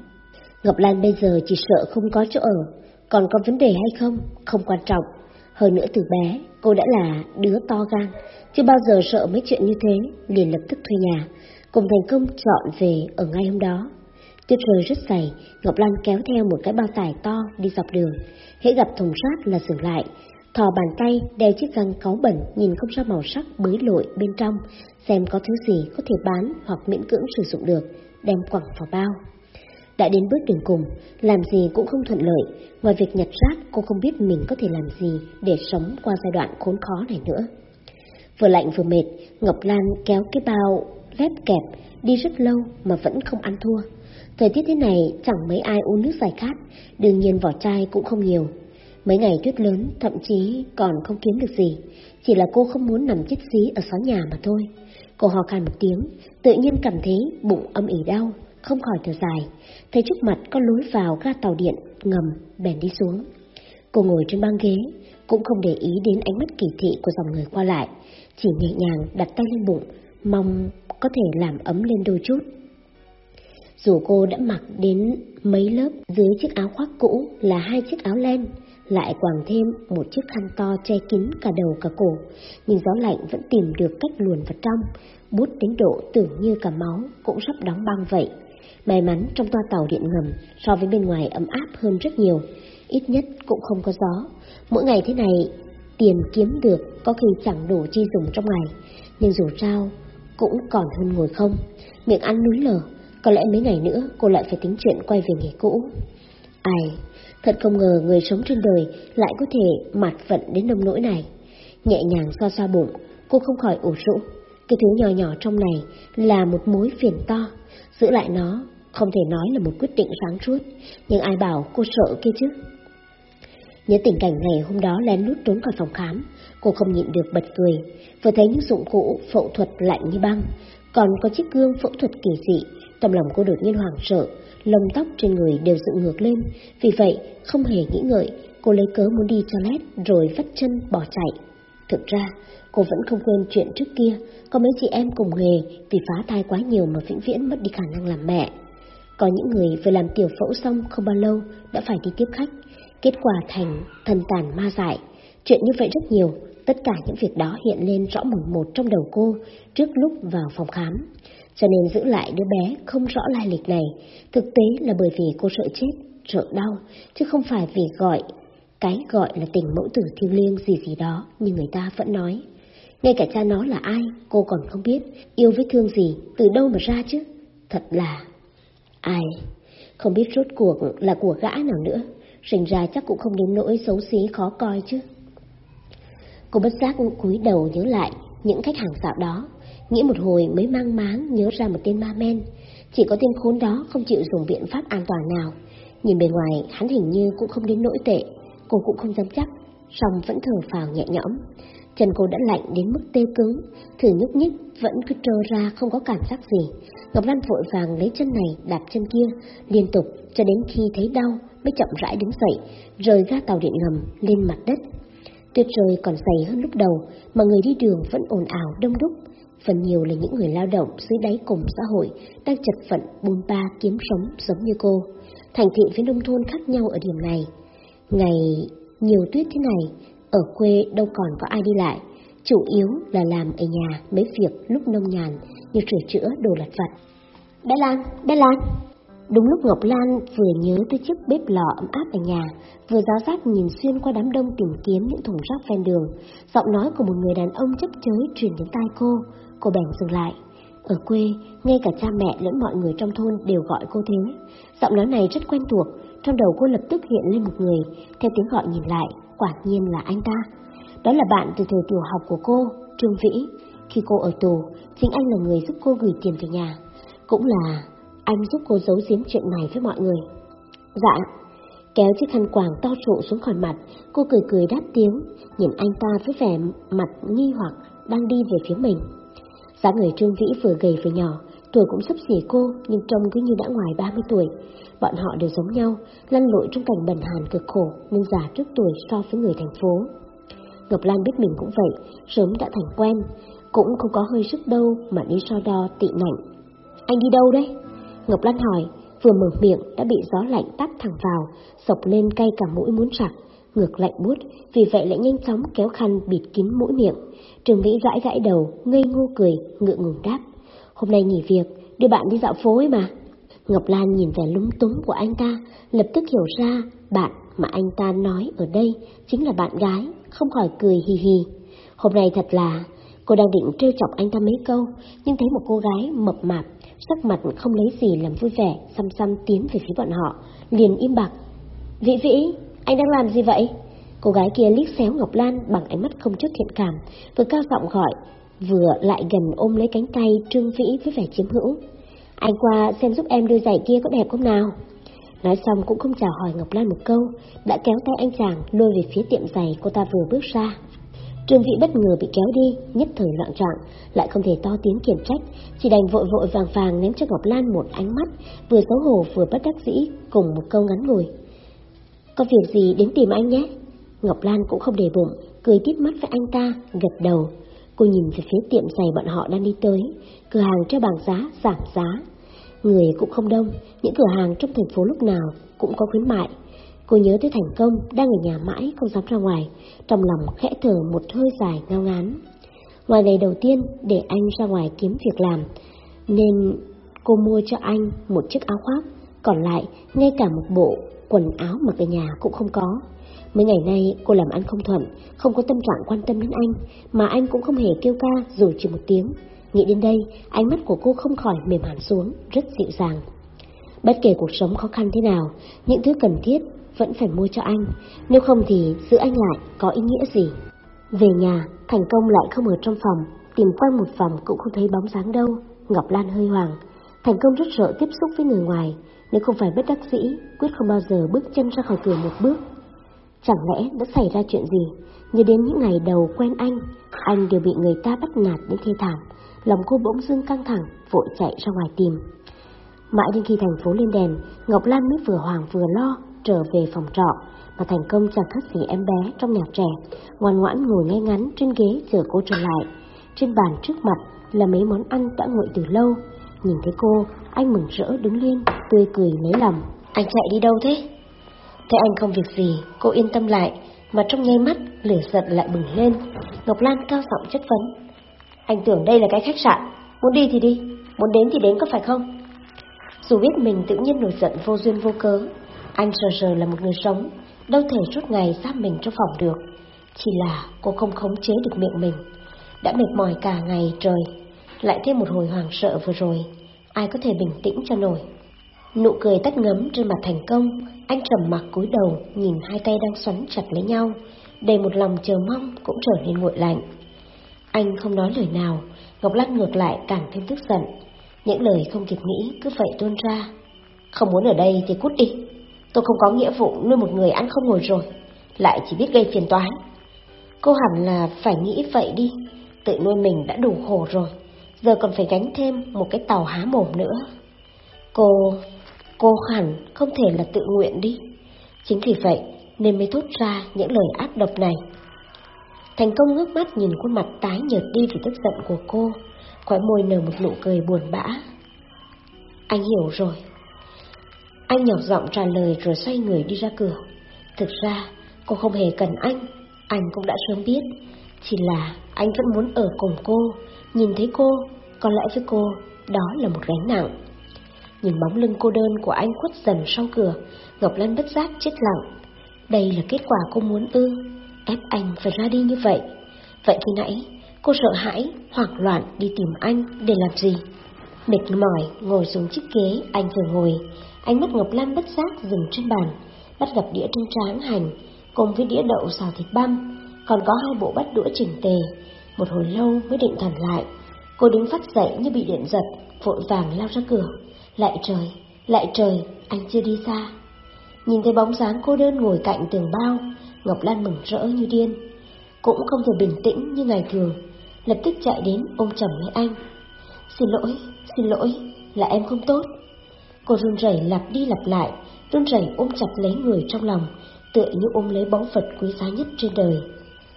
Ngọc Lan bây giờ chỉ sợ không có chỗ ở, còn có vấn đề hay không, không quan trọng. Hơn nữa từ bé, cô đã là đứa to gan, chưa bao giờ sợ mấy chuyện như thế, liền lập tức thuê nhà, cùng thành công chọn về ở ngay hôm đó. Tuyết rơi rất dày, Ngọc Lan kéo theo một cái bao tải to đi dọc đường. Hễ gặp thùng rác là dừng lại, thò bàn tay đeo chiếc găng cáu bẩn nhìn không ra màu sắc bới lội bên trong, xem có thứ gì có thể bán hoặc miễn cưỡng sử dụng được, đem quẳng vào bao. Đã đến bước đường cùng, làm gì cũng không thuận lợi, ngoài việc nhặt rác cô không biết mình có thể làm gì để sống qua giai đoạn khốn khó này nữa. Vừa lạnh vừa mệt, Ngọc Lan kéo cái bao lép kẹp đi rất lâu mà vẫn không ăn thua. Thời tiết thế này chẳng mấy ai uống nước giải khát, đương nhiên vỏ chai cũng không nhiều. Mấy ngày tuyết lớn thậm chí còn không kiếm được gì, chỉ là cô không muốn nằm chết xí ở xó nhà mà thôi. Cô hò khan một tiếng, tự nhiên cảm thấy bụng âm ỉ đau, không khỏi thở dài. Thấy trước mặt có lối vào ga tàu điện, ngầm, bèn đi xuống. Cô ngồi trên băng ghế, cũng không để ý đến ánh mắt kỳ thị của dòng người qua lại, chỉ nhẹ nhàng đặt tay lên bụng, mong có thể làm ấm lên đôi chút. Dù cô đã mặc đến mấy lớp dưới chiếc áo khoác cũ là hai chiếc áo len, lại quàng thêm một chiếc khăn to che kín cả đầu cả cổ, nhưng gió lạnh vẫn tìm được cách luồn vào trong, bút đến độ tưởng như cả máu cũng sắp đóng băng vậy. May mắn trong toa tàu điện ngầm so với bên ngoài ấm áp hơn rất nhiều, ít nhất cũng không có gió. Mỗi ngày thế này, tiền kiếm được có khi chẳng đủ chi dùng trong ngày, nhưng dù sao cũng còn hơn ngồi không. Miệng ăn núi lở, có lẽ mấy ngày nữa cô lại phải tính chuyện quay về nghề cũ. Ai, thật không ngờ người sống trên đời lại có thể mặt vận đến nông nỗi này. Nhẹ nhàng xoa xoa bụng, cô không khỏi ủ rũ. Cái thứ nhỏ nhỏ trong này là một mối phiền to, giữ lại nó không thể nói là một quyết định sáng suốt, nhưng ai bảo cô sợ kia chứ. Nhớ tình cảnh ngày hôm đó lén lút trốn khỏi phòng khám, cô không nhịn được bật cười, vừa thấy những dụng cụ phẫu thuật lạnh như băng, còn có chiếc gương phẫu thuật kỳ dị, trong lòng cô đột nhiên hoảng sợ, lông tóc trên người đều dựng ngược lên, vì vậy không hề nghĩ ngợi, cô lấy cớ muốn đi toilet rồi vắt chân bỏ chạy. Thực ra, cô vẫn không quên chuyện trước kia, có mấy chị em cùng nghề vì phá thai quá nhiều mà vĩnh viễn mất đi khả năng làm mẹ. Có những người vừa làm tiểu phẫu xong không bao lâu đã phải đi tiếp khách, kết quả thành thần tàn ma dại. Chuyện như vậy rất nhiều, tất cả những việc đó hiện lên rõ mồn một trong đầu cô trước lúc vào phòng khám. Cho nên giữ lại đứa bé không rõ lai lịch này, thực tế là bởi vì cô sợ chết, sợ đau, chứ không phải vì gọi cái gọi là tình mẫu tử thiêng liêng gì gì đó như người ta vẫn nói. Ngay cả cha nó là ai, cô còn không biết, yêu với thương gì, từ đâu mà ra chứ. Thật là... Ai? Không biết rốt cuộc là của gã nào nữa, sinh ra chắc cũng không đến nỗi xấu xí khó coi chứ. Cô bất giác cúi đầu nhớ lại những khách hàng dạo đó, nghĩ một hồi mới mang máng nhớ ra một tên ma men. Chỉ có tên khốn đó không chịu dùng biện pháp an toàn nào. Nhìn bề ngoài hắn hình như cũng không đến nỗi tệ, cô cũng không dám chắc, song vẫn thở phào nhẹ nhõm. Chân cô đã lạnh đến mức tê cứng, thử nhúc nhích vẫn cứ trơ ra không có cảm giác gì. Ngọc Lan vội vàng lấy chân này đạp chân kia, liên tục cho đến khi thấy đau mới chậm rãi đứng dậy, rời ra tàu điện ngầm lên mặt đất. Tuyết rơi còn dày hơn lúc đầu, mà người đi đường vẫn ồn ào đông đúc. Phần nhiều là những người lao động dưới đáy cùng xã hội đang chật phận buôn ba kiếm sống giống như cô. Thành thị với nông thôn khác nhau ở điểm này. Ngày nhiều tuyết thế này, ở quê đâu còn có ai đi lại, chủ yếu là làm ở nhà mấy việc lúc nông nhàn như sửa chữa đồ lặt vặt. Bé Lan, bé Lan! Đúng lúc Ngọc Lan vừa nhớ tới chiếc bếp lò ấm áp ở nhà, vừa giáo giác nhìn xuyên qua đám đông tìm kiếm những thùng rác ven đường, giọng nói của một người đàn ông chấp chới truyền đến tai cô, cô bèn dừng lại. Ở quê, ngay cả cha mẹ lẫn mọi người trong thôn đều gọi cô thế. Giọng nói này rất quen thuộc, trong đầu cô lập tức hiện lên một người, theo tiếng gọi nhìn lại, quả nhiên là anh ta. Đó là bạn từ thời tiểu học của cô, Trương Vĩ. Khi cô ở tù, chính anh là người giúp cô gửi tiền về nhà. Cũng là anh giúp cô giấu giếm chuyện này với mọi người. Dạ, kéo chiếc khăn quàng to trụ xuống khỏi mặt, cô cười cười đáp tiếng, nhìn anh ta với vẻ mặt nghi hoặc đang đi về phía mình. Giá người Trương Vĩ vừa gầy vừa nhỏ, tuổi cũng sắp xỉ cô nhưng trông cứ như đã ngoài 30 tuổi. Bọn họ đều giống nhau, lăn lội trong cảnh bần hàn cực khổ nhưng già trước tuổi so với người thành phố. Ngọc Lan biết mình cũng vậy, sớm đã thành quen, cũng không có hơi sức đâu mà đi so đo tị nạnh. Anh đi đâu đấy? Ngọc Lan hỏi, vừa mở miệng đã bị gió lạnh tát thẳng vào, sộc lên cay cả mũi muốn sặc, ngược lạnh buốt, vì vậy lại nhanh chóng kéo khăn bịt kín mũi miệng. Trường Vĩ gãi gãi đầu, ngây ngô cười, ngượng ngùng đáp. Hôm nay nghỉ việc, đưa bạn đi dạo phố ấy mà. Ngọc Lan nhìn vẻ lúng túng của anh ta, lập tức hiểu ra bạn mà anh ta nói ở đây chính là bạn gái, không khỏi cười hì hì. Hôm nay thật là, cô đang định trêu chọc anh ta mấy câu, nhưng thấy một cô gái mập mạp, sắc mặt không lấy gì làm vui vẻ, xăm xăm tiến về phía bọn họ, liền im bặt. Vĩ Vĩ, anh đang làm gì vậy? Cô gái kia liếc xéo Ngọc Lan bằng ánh mắt không chút thiện cảm, vừa cao giọng gọi, vừa lại gần ôm lấy cánh tay Trương Vĩ với vẻ chiếm hữu. Anh qua xem giúp em đôi giày kia có đẹp không nào? Nói xong cũng không chào hỏi Ngọc Lan một câu, đã kéo tay anh chàng lôi về phía tiệm giày cô ta vừa bước ra. Trương Vĩ bất ngờ bị kéo đi, nhất thời loạn trạng, lại không thể to tiếng kiểm trách, chỉ đành vội vội vàng vàng ném cho Ngọc Lan một ánh mắt, vừa xấu hổ vừa bất đắc dĩ, cùng một câu ngắn ngủi. Có việc gì đến tìm anh nhé? Ngọc Lan cũng không để bụng, cười tiếp mắt với anh ta, gật đầu. Cô nhìn về phía tiệm giày bọn họ đang đi tới, cửa hàng treo bảng giá, giảm giá. Người cũng không đông, những cửa hàng trong thành phố lúc nào cũng có khuyến mại. Cô nhớ tới thành công, đang ở nhà mãi, không dám ra ngoài, trong lòng khẽ thở một hơi dài ngao ngán. Ngoài ngày đầu tiên, để anh ra ngoài kiếm việc làm, nên cô mua cho anh một chiếc áo khoác, còn lại ngay cả một bộ quần áo mặc ở nhà cũng không có. Mấy ngày nay cô làm ăn không thuận, không có tâm trạng quan tâm đến anh, mà anh cũng không hề kêu ca dù chỉ một tiếng. Nghĩ đến đây, ánh mắt của cô không khỏi mềm hẳn xuống, rất dịu dàng. Bất kể cuộc sống khó khăn thế nào, những thứ cần thiết vẫn phải mua cho anh, nếu không thì giữ anh lại có ý nghĩa gì. Về nhà, thành công lại không ở trong phòng, tìm quanh một phòng cũng không thấy bóng dáng đâu, Ngọc Lan hơi hoàng. Thành công rất sợ tiếp xúc với người ngoài, nếu không phải bất đắc dĩ, quyết không bao giờ bước chân ra khỏi cửa một bước. Chẳng lẽ đã xảy ra chuyện gì? Như đến những ngày đầu quen anh, anh đều bị người ta bắt nạt đến thê thảm. Lòng cô bỗng dưng căng thẳng, vội chạy ra ngoài tìm. Mãi đến khi thành phố lên đèn, Ngọc Lan mới vừa hoàng vừa lo trở về phòng trọ, mà thành công chẳng khác gì em bé trong nhà trẻ, ngoan ngoãn ngồi ngay ngắn trên ghế chờ cô trở lại. Trên bàn trước mặt là mấy món ăn đã nguội từ lâu. Nhìn thấy cô, anh mừng rỡ đứng lên, tươi cười lấy lòng. Anh chạy đi đâu thế? thế anh không việc gì, cô yên tâm lại, mà trong nháy mắt lửa giận lại bừng lên. Ngọc Lan cao giọng chất vấn. Anh tưởng đây là cái khách sạn, muốn đi thì đi, muốn đến thì đến có phải không? Dù biết mình tự nhiên nổi giận vô duyên vô cớ, anh sờ sờ là một người sống, đâu thể suốt ngày giam mình trong phòng được. Chỉ là cô không khống chế được miệng mình. Đã mệt mỏi cả ngày trời, lại thêm một hồi hoàng sợ vừa rồi, ai có thể bình tĩnh cho nổi. Nụ cười tắt ngấm trên mặt thành công, anh trầm mặc cúi đầu nhìn hai tay đang xoắn chặt lấy nhau, đầy một lòng chờ mong cũng trở nên nguội lạnh. Anh không nói lời nào, Ngọc Lan ngược lại càng thêm tức giận. Những lời không kịp nghĩ cứ vậy tuôn ra. Không muốn ở đây thì cút đi. Tôi không có nghĩa vụ nuôi một người ăn không ngồi rồi, lại chỉ biết gây phiền toái. Cô hẳn là phải nghĩ vậy đi, tự nuôi mình đã đủ khổ rồi, giờ còn phải gánh thêm một cái tàu há mồm nữa. Cô, cô hẳn không thể là tự nguyện đi. Chính vì vậy nên mới thốt ra những lời ác độc này. Thành công ngước mắt nhìn khuôn mặt tái nhợt đi vì tức giận của cô, khóe môi nở một nụ cười buồn bã. Anh hiểu rồi. Anh nhỏ giọng trả lời rồi xoay người đi ra cửa. Thực ra, cô không hề cần anh, anh cũng đã sớm biết. Chỉ là anh vẫn muốn ở cùng cô, nhìn thấy cô, có lẽ với cô, đó là một gánh nặng. Nhìn bóng lưng cô đơn của anh khuất dần sau cửa, Ngọc Lan bất giác chết lặng. Đây là kết quả cô muốn ư, ép anh phải ra đi như vậy. Vậy khi nãy, cô sợ hãi, hoảng loạn đi tìm anh để làm gì? Mệt mỏi, ngồi xuống chiếc ghế anh vừa ngồi, ánh mắt Ngọc Lan bất giác dừng trên bàn, bắt gặp đĩa trứng tráng hành, cùng với đĩa đậu xào thịt băm, còn có hai bộ bát đũa chỉnh tề. Một hồi lâu mới định thần lại, cô đứng phát dậy như bị điện giật, vội vàng lao ra cửa. Lại trời, lại trời, anh chưa đi xa. Nhìn thấy bóng dáng cô đơn ngồi cạnh tường bao, Ngọc Lan mừng rỡ như điên. Cũng không thể bình tĩnh như ngày thường, lập tức chạy đến ôm chầm lấy anh. Xin lỗi, xin lỗi, là em không tốt. Cô run rẩy lặp đi lặp lại, run rẩy ôm chặt lấy người trong lòng, tựa như ôm lấy báu vật quý giá nhất trên đời.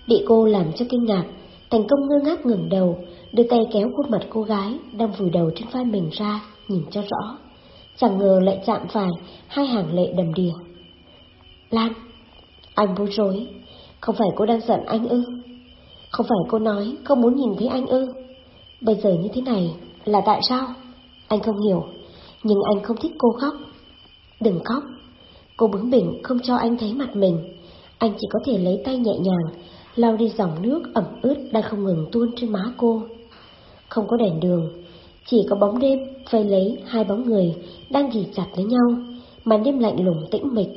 Bị cô làm cho kinh ngạc, thành công ngơ ngác ngẩng đầu, đưa tay kéo khuôn mặt cô gái đang vùi đầu trên vai mình ra, nhìn cho rõ. Chẳng ngờ lại chạm phải hai hàng lệ đầm đìa. Lan, anh bối rối, không phải cô đang giận anh ư? Không phải cô nói không muốn nhìn thấy anh ư? Bây giờ như thế này là tại sao? Anh không hiểu, nhưng anh không thích cô khóc. Đừng khóc. Cô bướng bỉnh không cho anh thấy mặt mình. Anh chỉ có thể lấy tay nhẹ nhàng, lau đi dòng nước ẩm ướt đang không ngừng tuôn trên má cô. Không có đèn đường, chỉ có bóng đêm vây lấy hai bóng người đang ghì chặt lấy nhau, màn đêm lạnh lùng tĩnh mịch.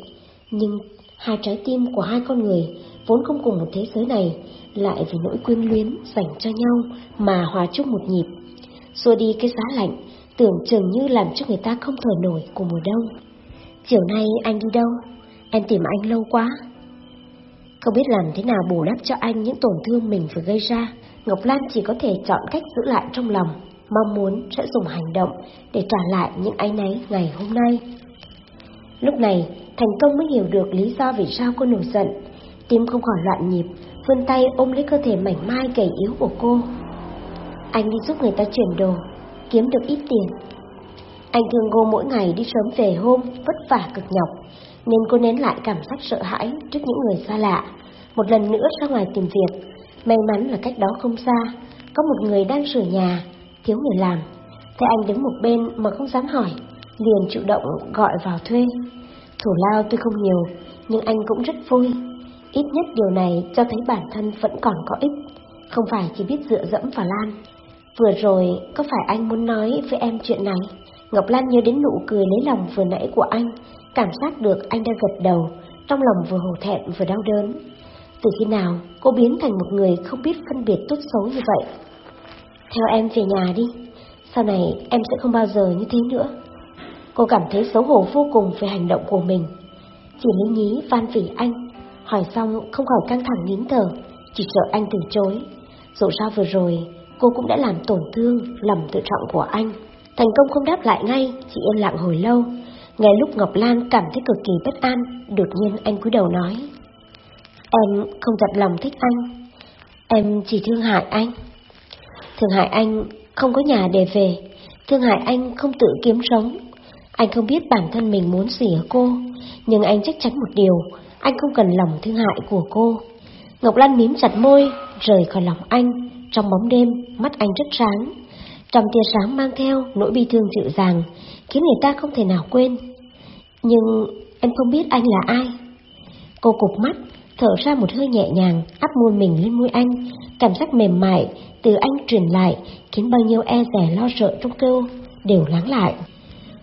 Nhưng hai trái tim của hai con người vốn không cùng một thế giới này lại vì nỗi quyến luyến dành cho nhau mà hòa chung một nhịp. Xua đi cái giá lạnh, tưởng chừng như làm cho người ta không thở nổi của mùa đông. Chiều nay anh đi đâu? Em tìm anh lâu quá. Không biết làm thế nào bù đắp cho anh những tổn thương mình vừa gây ra, Ngọc Lan chỉ có thể chọn cách giữ lại trong lòng, mong muốn sẽ dùng hành động để trả lại những áy náy ngày hôm nay. Lúc này, Thành Công mới hiểu được lý do vì sao cô nổi giận. tim không khỏi loạn nhịp, vươn tay ôm lấy cơ thể mảnh mai gầy yếu của cô. Anh đi giúp người ta chuyển đồ, kiếm được ít tiền. Anh thương cô mỗi ngày đi sớm về hôm, vất vả cực nhọc, nên cô nén lại cảm giác sợ hãi trước những người xa lạ. Một lần nữa ra ngoài tìm việc, may mắn là cách đó không xa, có một người đang sửa nhà, thiếu người làm. Thấy anh đứng một bên mà không dám hỏi, liền chủ động gọi vào thuê. Thủ lao tuy không nhiều, nhưng anh cũng rất vui. Ít nhất điều này cho thấy bản thân vẫn còn có ích, không phải chỉ biết dựa dẫm vào Lan. Vừa rồi, có phải anh muốn nói với em chuyện này? Ngọc Lan nhớ đến nụ cười lấy lòng vừa nãy của anh, cảm giác được anh đang gật đầu, trong lòng vừa hổ thẹn vừa đau đớn. Từ khi nào cô biến thành một người không biết phân biệt tốt xấu như vậy? Theo em về nhà đi, sau này em sẽ không bao giờ như thế nữa. Cô cảm thấy xấu hổ vô cùng về hành động của mình. Chỉ lý nhí van vỉ anh, hỏi xong không khỏi căng thẳng nín thở, chỉ sợ anh từ chối. Dù sao vừa rồi, cô cũng đã làm tổn thương lòng tự trọng của anh. Thành công không đáp lại ngay, chỉ yên lặng hồi lâu. Ngay lúc Ngọc Lan cảm thấy cực kỳ bất an, đột nhiên anh cúi đầu nói. Em không thật lòng thích anh, em chỉ thương hại anh. Thương hại anh không có nhà để về, thương hại anh không tự kiếm sống. Anh không biết bản thân mình muốn gì ở cô, nhưng anh chắc chắn một điều, anh không cần lòng thương hại của cô. Ngọc Lan mím chặt môi, rời khỏi lòng anh, trong bóng đêm, mắt anh rất sáng. Trong tia sáng mang theo nỗi bi thương dịu dàng, khiến người ta không thể nào quên. Nhưng em không biết anh là ai. Cô cục mắt, thở ra một hơi nhẹ nhàng, áp môi mình lên môi anh, cảm giác mềm mại từ anh truyền lại, khiến bao nhiêu e rẻ lo sợ trong cô đều lắng lại.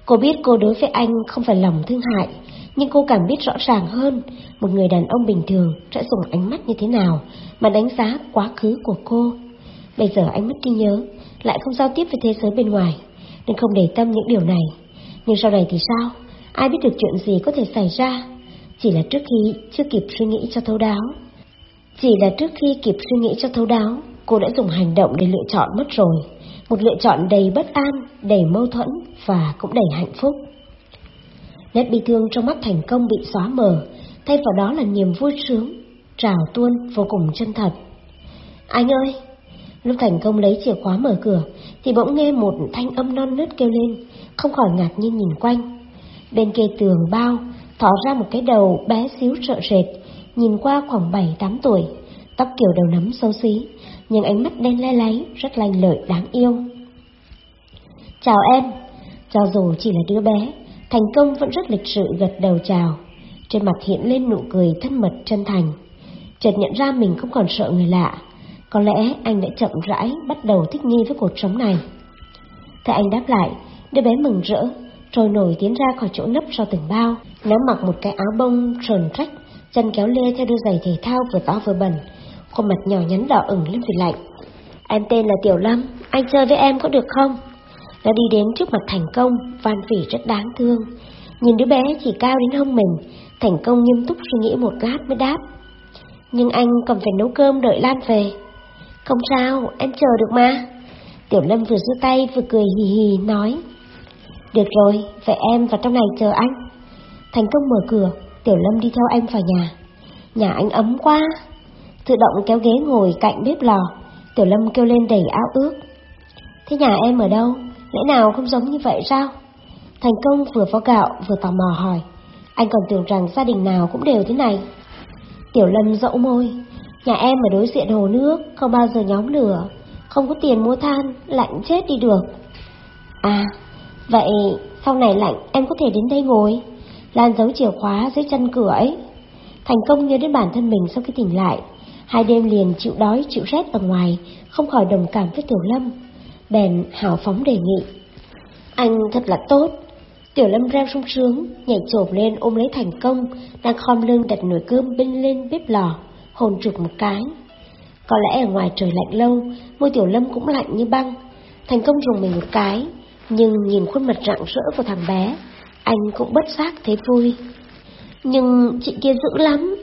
Cô biết cô đối với anh không phải lòng thương hại, nhưng cô càng biết rõ ràng hơn một người đàn ông bình thường sẽ dùng ánh mắt như thế nào mà đánh giá quá khứ của cô. Bây giờ anh mất trí nhớ, lại không giao tiếp với thế giới bên ngoài, nên không để tâm những điều này. Nhưng sau này thì sao? Ai biết được chuyện gì có thể xảy ra? Chỉ là trước khi chưa kịp suy nghĩ cho thấu đáo. Chỉ là trước khi kịp suy nghĩ cho thấu đáo, cô đã dùng hành động để lựa chọn mất rồi. Một lựa chọn đầy bất an, đầy mâu thuẫn và cũng đầy hạnh phúc. Nét bi thương trong mắt thành công bị xóa mờ, thay vào đó là niềm vui sướng, trào tuôn vô cùng chân thật. Anh ơi! Lúc thành công lấy chìa khóa mở cửa, thì bỗng nghe một thanh âm non nớt kêu lên, không khỏi ngạc nhiên nhìn quanh. Bên kia tường bao, thỏ ra một cái đầu bé xíu sợ sệt, nhìn qua khoảng 7-8 tuổi, tóc kiểu đầu nấm xấu xí, nhưng ánh mắt đen le láy, rất lanh lợi đáng yêu. Chào em, cho dù chỉ là đứa bé, thành công vẫn rất lịch sự gật đầu chào, trên mặt hiện lên nụ cười thân mật chân thành. Chợt nhận ra mình không còn sợ người lạ, có lẽ anh đã chậm rãi bắt đầu thích nghi với cuộc sống này. Thế anh đáp lại, đứa bé mừng rỡ, trôi nổi tiến ra khỏi chỗ nấp sau từng bao. Nó mặc một cái áo bông tròn trách, chân kéo lê theo đôi giày thể thao vừa to vừa bẩn, khuôn mặt nhỏ nhắn đỏ ửng lên vì lạnh. Em tên là Tiểu Lâm, anh chơi với em có được không? Nó đi đến trước mặt Thành Công, van phỉ rất đáng thương. Nhìn đứa bé chỉ cao đến hông mình, Thành Công nghiêm túc suy nghĩ một lát mới đáp. Nhưng anh còn phải nấu cơm đợi Lan về. Không sao, em chờ được mà. Tiểu Lâm vừa giơ tay vừa cười hì hì nói. Được rồi, vậy em vào trong này chờ anh. Thành công mở cửa, Tiểu Lâm đi theo em vào nhà. Nhà anh ấm quá. Tự động kéo ghế ngồi cạnh bếp lò, Tiểu Lâm kêu lên đầy áo ước. Thế nhà em ở đâu? Lẽ nào không giống như vậy sao? Thành công vừa phó gạo vừa tò mò hỏi. Anh còn tưởng rằng gia đình nào cũng đều thế này. Tiểu Lâm dẫu môi. Nhà em ở đối diện hồ nước, không bao giờ nhóm lửa. Không có tiền mua than, lạnh chết đi được. À, vậy sau này lạnh em có thể đến đây ngồi. Lan giấu chìa khóa dưới chân cửa ấy. Thành công nhớ đến bản thân mình sau khi tỉnh lại. Hai đêm liền chịu đói chịu rét ở ngoài, không khỏi đồng cảm với Tiểu Lâm. Bèn hào phóng đề nghị. Anh thật là tốt. Tiểu Lâm reo sung sướng, nhảy chộp lên ôm lấy Thành công, đang khom lưng đặt nồi cơm bên lên bếp lò, hồn trục một cái. Có lẽ ở ngoài trời lạnh lâu, môi Tiểu Lâm cũng lạnh như băng. Thành công dùng mình một cái, nhưng nhìn khuôn mặt rạng rỡ của thằng bé, anh cũng bất giác thấy vui. Nhưng chị kia dữ lắm.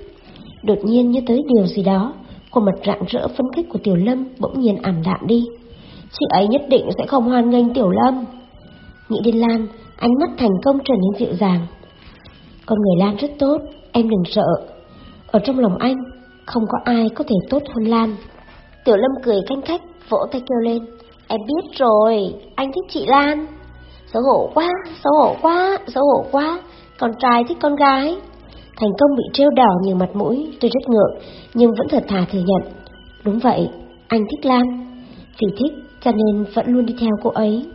Đột nhiên như tới điều gì đó, khuôn mặt rạng rỡ phấn khích của Tiểu Lâm bỗng nhiên ảm đạm đi. Chị ấy nhất định sẽ không hoan nghênh Tiểu Lâm. Nghĩ đến Lan, ánh mắt thành công trở nên dịu dàng. Con người Lan rất tốt, em đừng sợ. Ở trong lòng anh, không có ai có thể tốt hơn Lan. Tiểu Lâm cười canh khách, vỗ tay kêu lên. Em biết rồi, anh thích chị Lan. Xấu hổ quá, xấu hổ quá, xấu hổ quá, con trai thích con gái. Thành công bị trêu đỏ nhiều mặt mũi, tôi rất ngượng, nhưng vẫn thật thà thừa nhận. Đúng vậy, anh thích Lan. Vì thích, cho nên vẫn luôn đi theo cô ấy.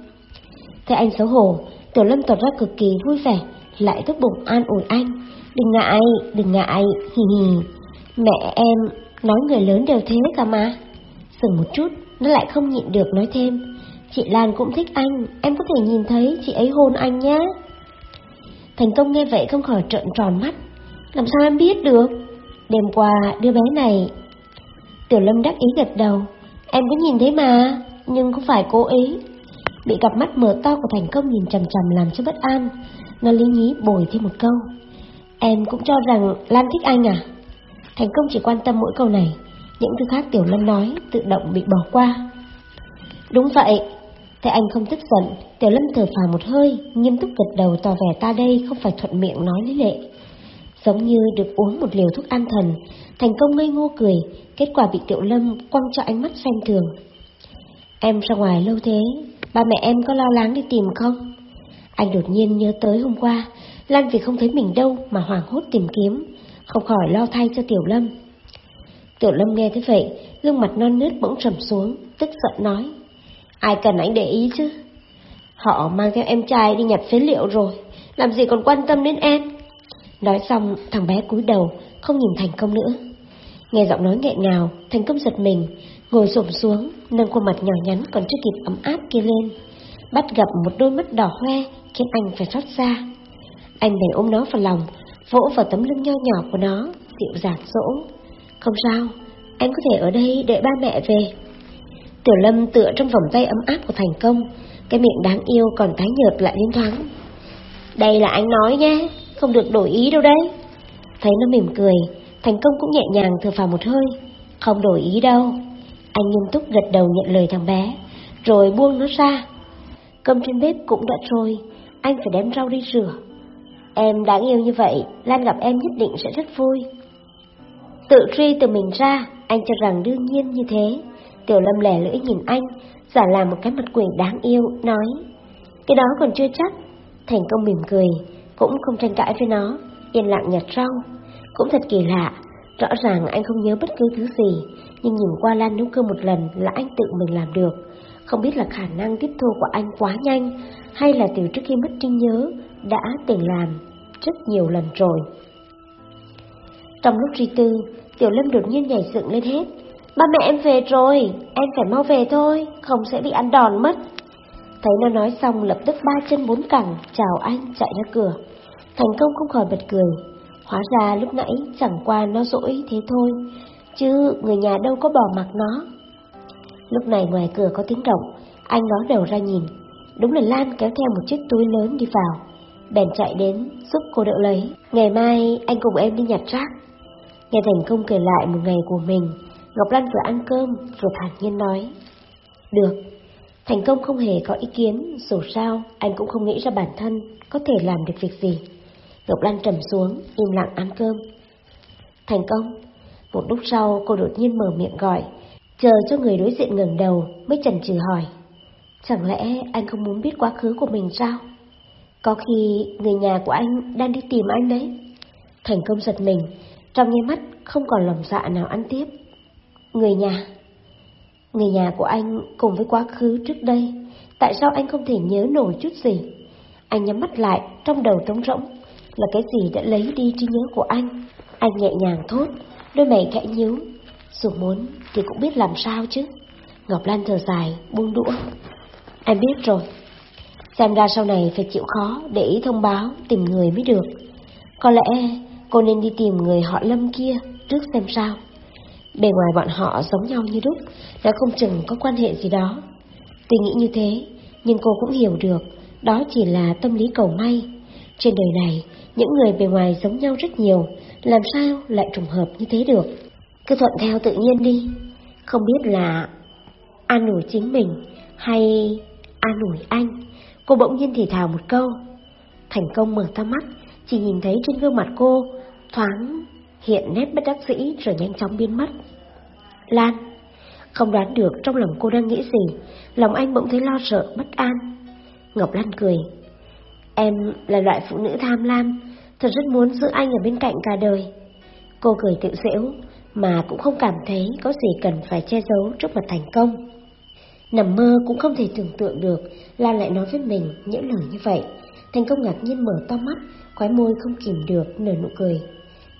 Thấy anh xấu hổ, Tiểu Lâm tỏ ra cực kỳ vui vẻ, lại thúc bụng an ủi anh. Đừng ngại, đừng ngại, hì hì. Mẹ em, nói người lớn đều thế cả mà. Dừng một chút, nó lại không nhịn được nói thêm. Chị Lan cũng thích anh, em có thể nhìn thấy chị ấy hôn anh nhé. Thành công nghe vậy không khỏi trợn tròn mắt. Làm sao em biết được? Đêm qua đứa bé này... Tiểu Lâm đắc ý gật đầu. Em có nhìn thấy mà, nhưng không phải cố ý. Bị cặp mắt mở to của Thành công nhìn chằm chằm làm cho bất an. Nó lý nhí bồi thêm một câu. Em cũng cho rằng Lan thích anh à? Thành công chỉ quan tâm mỗi câu này. Những thứ khác Tiểu Lâm nói tự động bị bỏ qua. Đúng vậy. Thấy anh không tức giận, Tiểu Lâm thở phào một hơi, nghiêm túc gật đầu tỏ vẻ ta đây không phải thuận miệng nói lý lệ. Giống như được uống một liều thuốc an thần, thành công ngây ngô cười, kết quả bị Tiểu Lâm quăng cho ánh mắt xem thường. Em ra ngoài lâu thế, ba mẹ em có lo lắng đi tìm không? Anh đột nhiên nhớ tới hôm qua, Lan vì không thấy mình đâu mà hoảng hốt tìm kiếm, không khỏi lo thay cho Tiểu Lâm. Tiểu Lâm nghe thế vậy, gương mặt non nớt bỗng trầm xuống, tức giận nói. Ai cần anh để ý chứ? Họ mang theo em trai đi nhặt phế liệu rồi, làm gì còn quan tâm đến em? Nói xong, thằng bé cúi đầu, không nhìn Thành Công nữa. Nghe giọng nói nghẹn ngào, Thành Công giật mình, ngồi xổm xuống, nâng khuôn mặt nhỏ nhắn còn chưa kịp ấm áp kia lên. Bắt gặp một đôi mắt đỏ hoe, khiến anh phải xót xa. Anh bèn ôm nó vào lòng, vỗ vào tấm lưng nho nhỏ của nó, dịu dàng dỗ. Không sao, anh có thể ở đây đợi ba mẹ về. Tiểu Lâm tựa trong vòng tay ấm áp của Thành Công, cái miệng đáng yêu còn tái nhợt lại lên thoáng. Đây là anh nói nhé, không được đổi ý đâu đấy. Thấy nó mỉm cười, Thành Công cũng nhẹ nhàng thở vào một hơi. Không đổi ý đâu. Anh nghiêm túc gật đầu nhận lời thằng bé, rồi buông nó ra. Cơm trên bếp cũng đã trôi, anh phải đem rau đi rửa. Em đáng yêu như vậy, Lan gặp em nhất định sẽ rất vui. Tự truy từ mình ra, anh cho rằng đương nhiên như thế. Tiểu Lâm lẻ lưỡi nhìn anh, giả làm một cái mặt quỷ đáng yêu, nói. Cái đó còn chưa chắc. Thành công mỉm cười, cũng không tranh cãi với nó, yên lặng nhặt rau. Cũng thật kỳ lạ, rõ ràng anh không nhớ bất cứ thứ gì, nhưng nhìn qua Lan nấu cơm một lần là anh tự mình làm được. Không biết là khả năng tiếp thu của anh quá nhanh, hay là từ trước khi mất trí nhớ đã từng làm rất nhiều lần rồi. Trong lúc suy tư, Tiểu Lâm đột nhiên nhảy dựng lên hết. Ba mẹ em về rồi, em phải mau về thôi, không sẽ bị ăn đòn mất. Thấy nó nói xong lập tức ba chân bốn cẳng, chào anh, chạy ra cửa. Thành công không khỏi bật cười. Hóa ra lúc nãy chẳng qua nó dỗi thế thôi, chứ người nhà đâu có bỏ mặc nó. Lúc này ngoài cửa có tiếng động, anh ngó đầu ra nhìn. Đúng là Lan kéo theo một chiếc túi lớn đi vào. Bèn chạy đến, giúp cô đỡ lấy. Ngày mai anh cùng em đi nhặt rác. Nghe Thành công kể lại một ngày của mình, Ngọc Lan vừa ăn cơm, vừa thản nhiên nói. Được, Thành công không hề có ý kiến, dù sao anh cũng không nghĩ ra bản thân có thể làm được việc gì. Ngọc Lan trầm xuống, im lặng ăn cơm. Thành công, một lúc sau cô đột nhiên mở miệng gọi, chờ cho người đối diện ngẩng đầu mới chần chừ hỏi. Chẳng lẽ anh không muốn biết quá khứ của mình sao? Có khi người nhà của anh đang đi tìm anh đấy. Thành công giật mình, trong nháy mắt không còn lòng dạ nào ăn tiếp. Người nhà Người nhà của anh cùng với quá khứ trước đây, tại sao anh không thể nhớ nổi chút gì? Anh nhắm mắt lại, trong đầu trống rỗng, là cái gì đã lấy đi trí nhớ của anh? Anh nhẹ nhàng thốt, đôi mày khẽ nhíu, dù muốn thì cũng biết làm sao chứ. Ngọc Lan thở dài, buông đũa. Em biết rồi, xem ra sau này phải chịu khó để ý thông báo, tìm người mới được. Có lẽ cô nên đi tìm người họ Lâm kia trước xem sao. Bề ngoài bọn họ giống nhau như đúc, đã không chừng có quan hệ gì đó. Tuy nghĩ như thế, nhưng cô cũng hiểu được, đó chỉ là tâm lý cầu may. Trên đời này, những người bề ngoài giống nhau rất nhiều, làm sao lại trùng hợp như thế được. Cứ thuận theo tự nhiên đi, không biết là an ủi chính mình hay an ủi anh. Cô bỗng nhiên thì thào một câu. Thành công mở to mắt, chỉ nhìn thấy trên gương mặt cô thoáng hiện nét bất đắc dĩ rồi nhanh chóng biến mất. Lan, không đoán được trong lòng cô đang nghĩ gì, lòng anh bỗng thấy lo sợ, bất an. Ngọc Lan cười. Em là loại phụ nữ tham lam, thật rất muốn giữ anh ở bên cạnh cả đời. Cô cười tự giễu, mà cũng không cảm thấy có gì cần phải che giấu trước mặt thành công. Nằm mơ cũng không thể tưởng tượng được Lan lại nói với mình những lời như vậy. Thành công ngạc nhiên mở to mắt, khóe môi không kìm được nở nụ cười.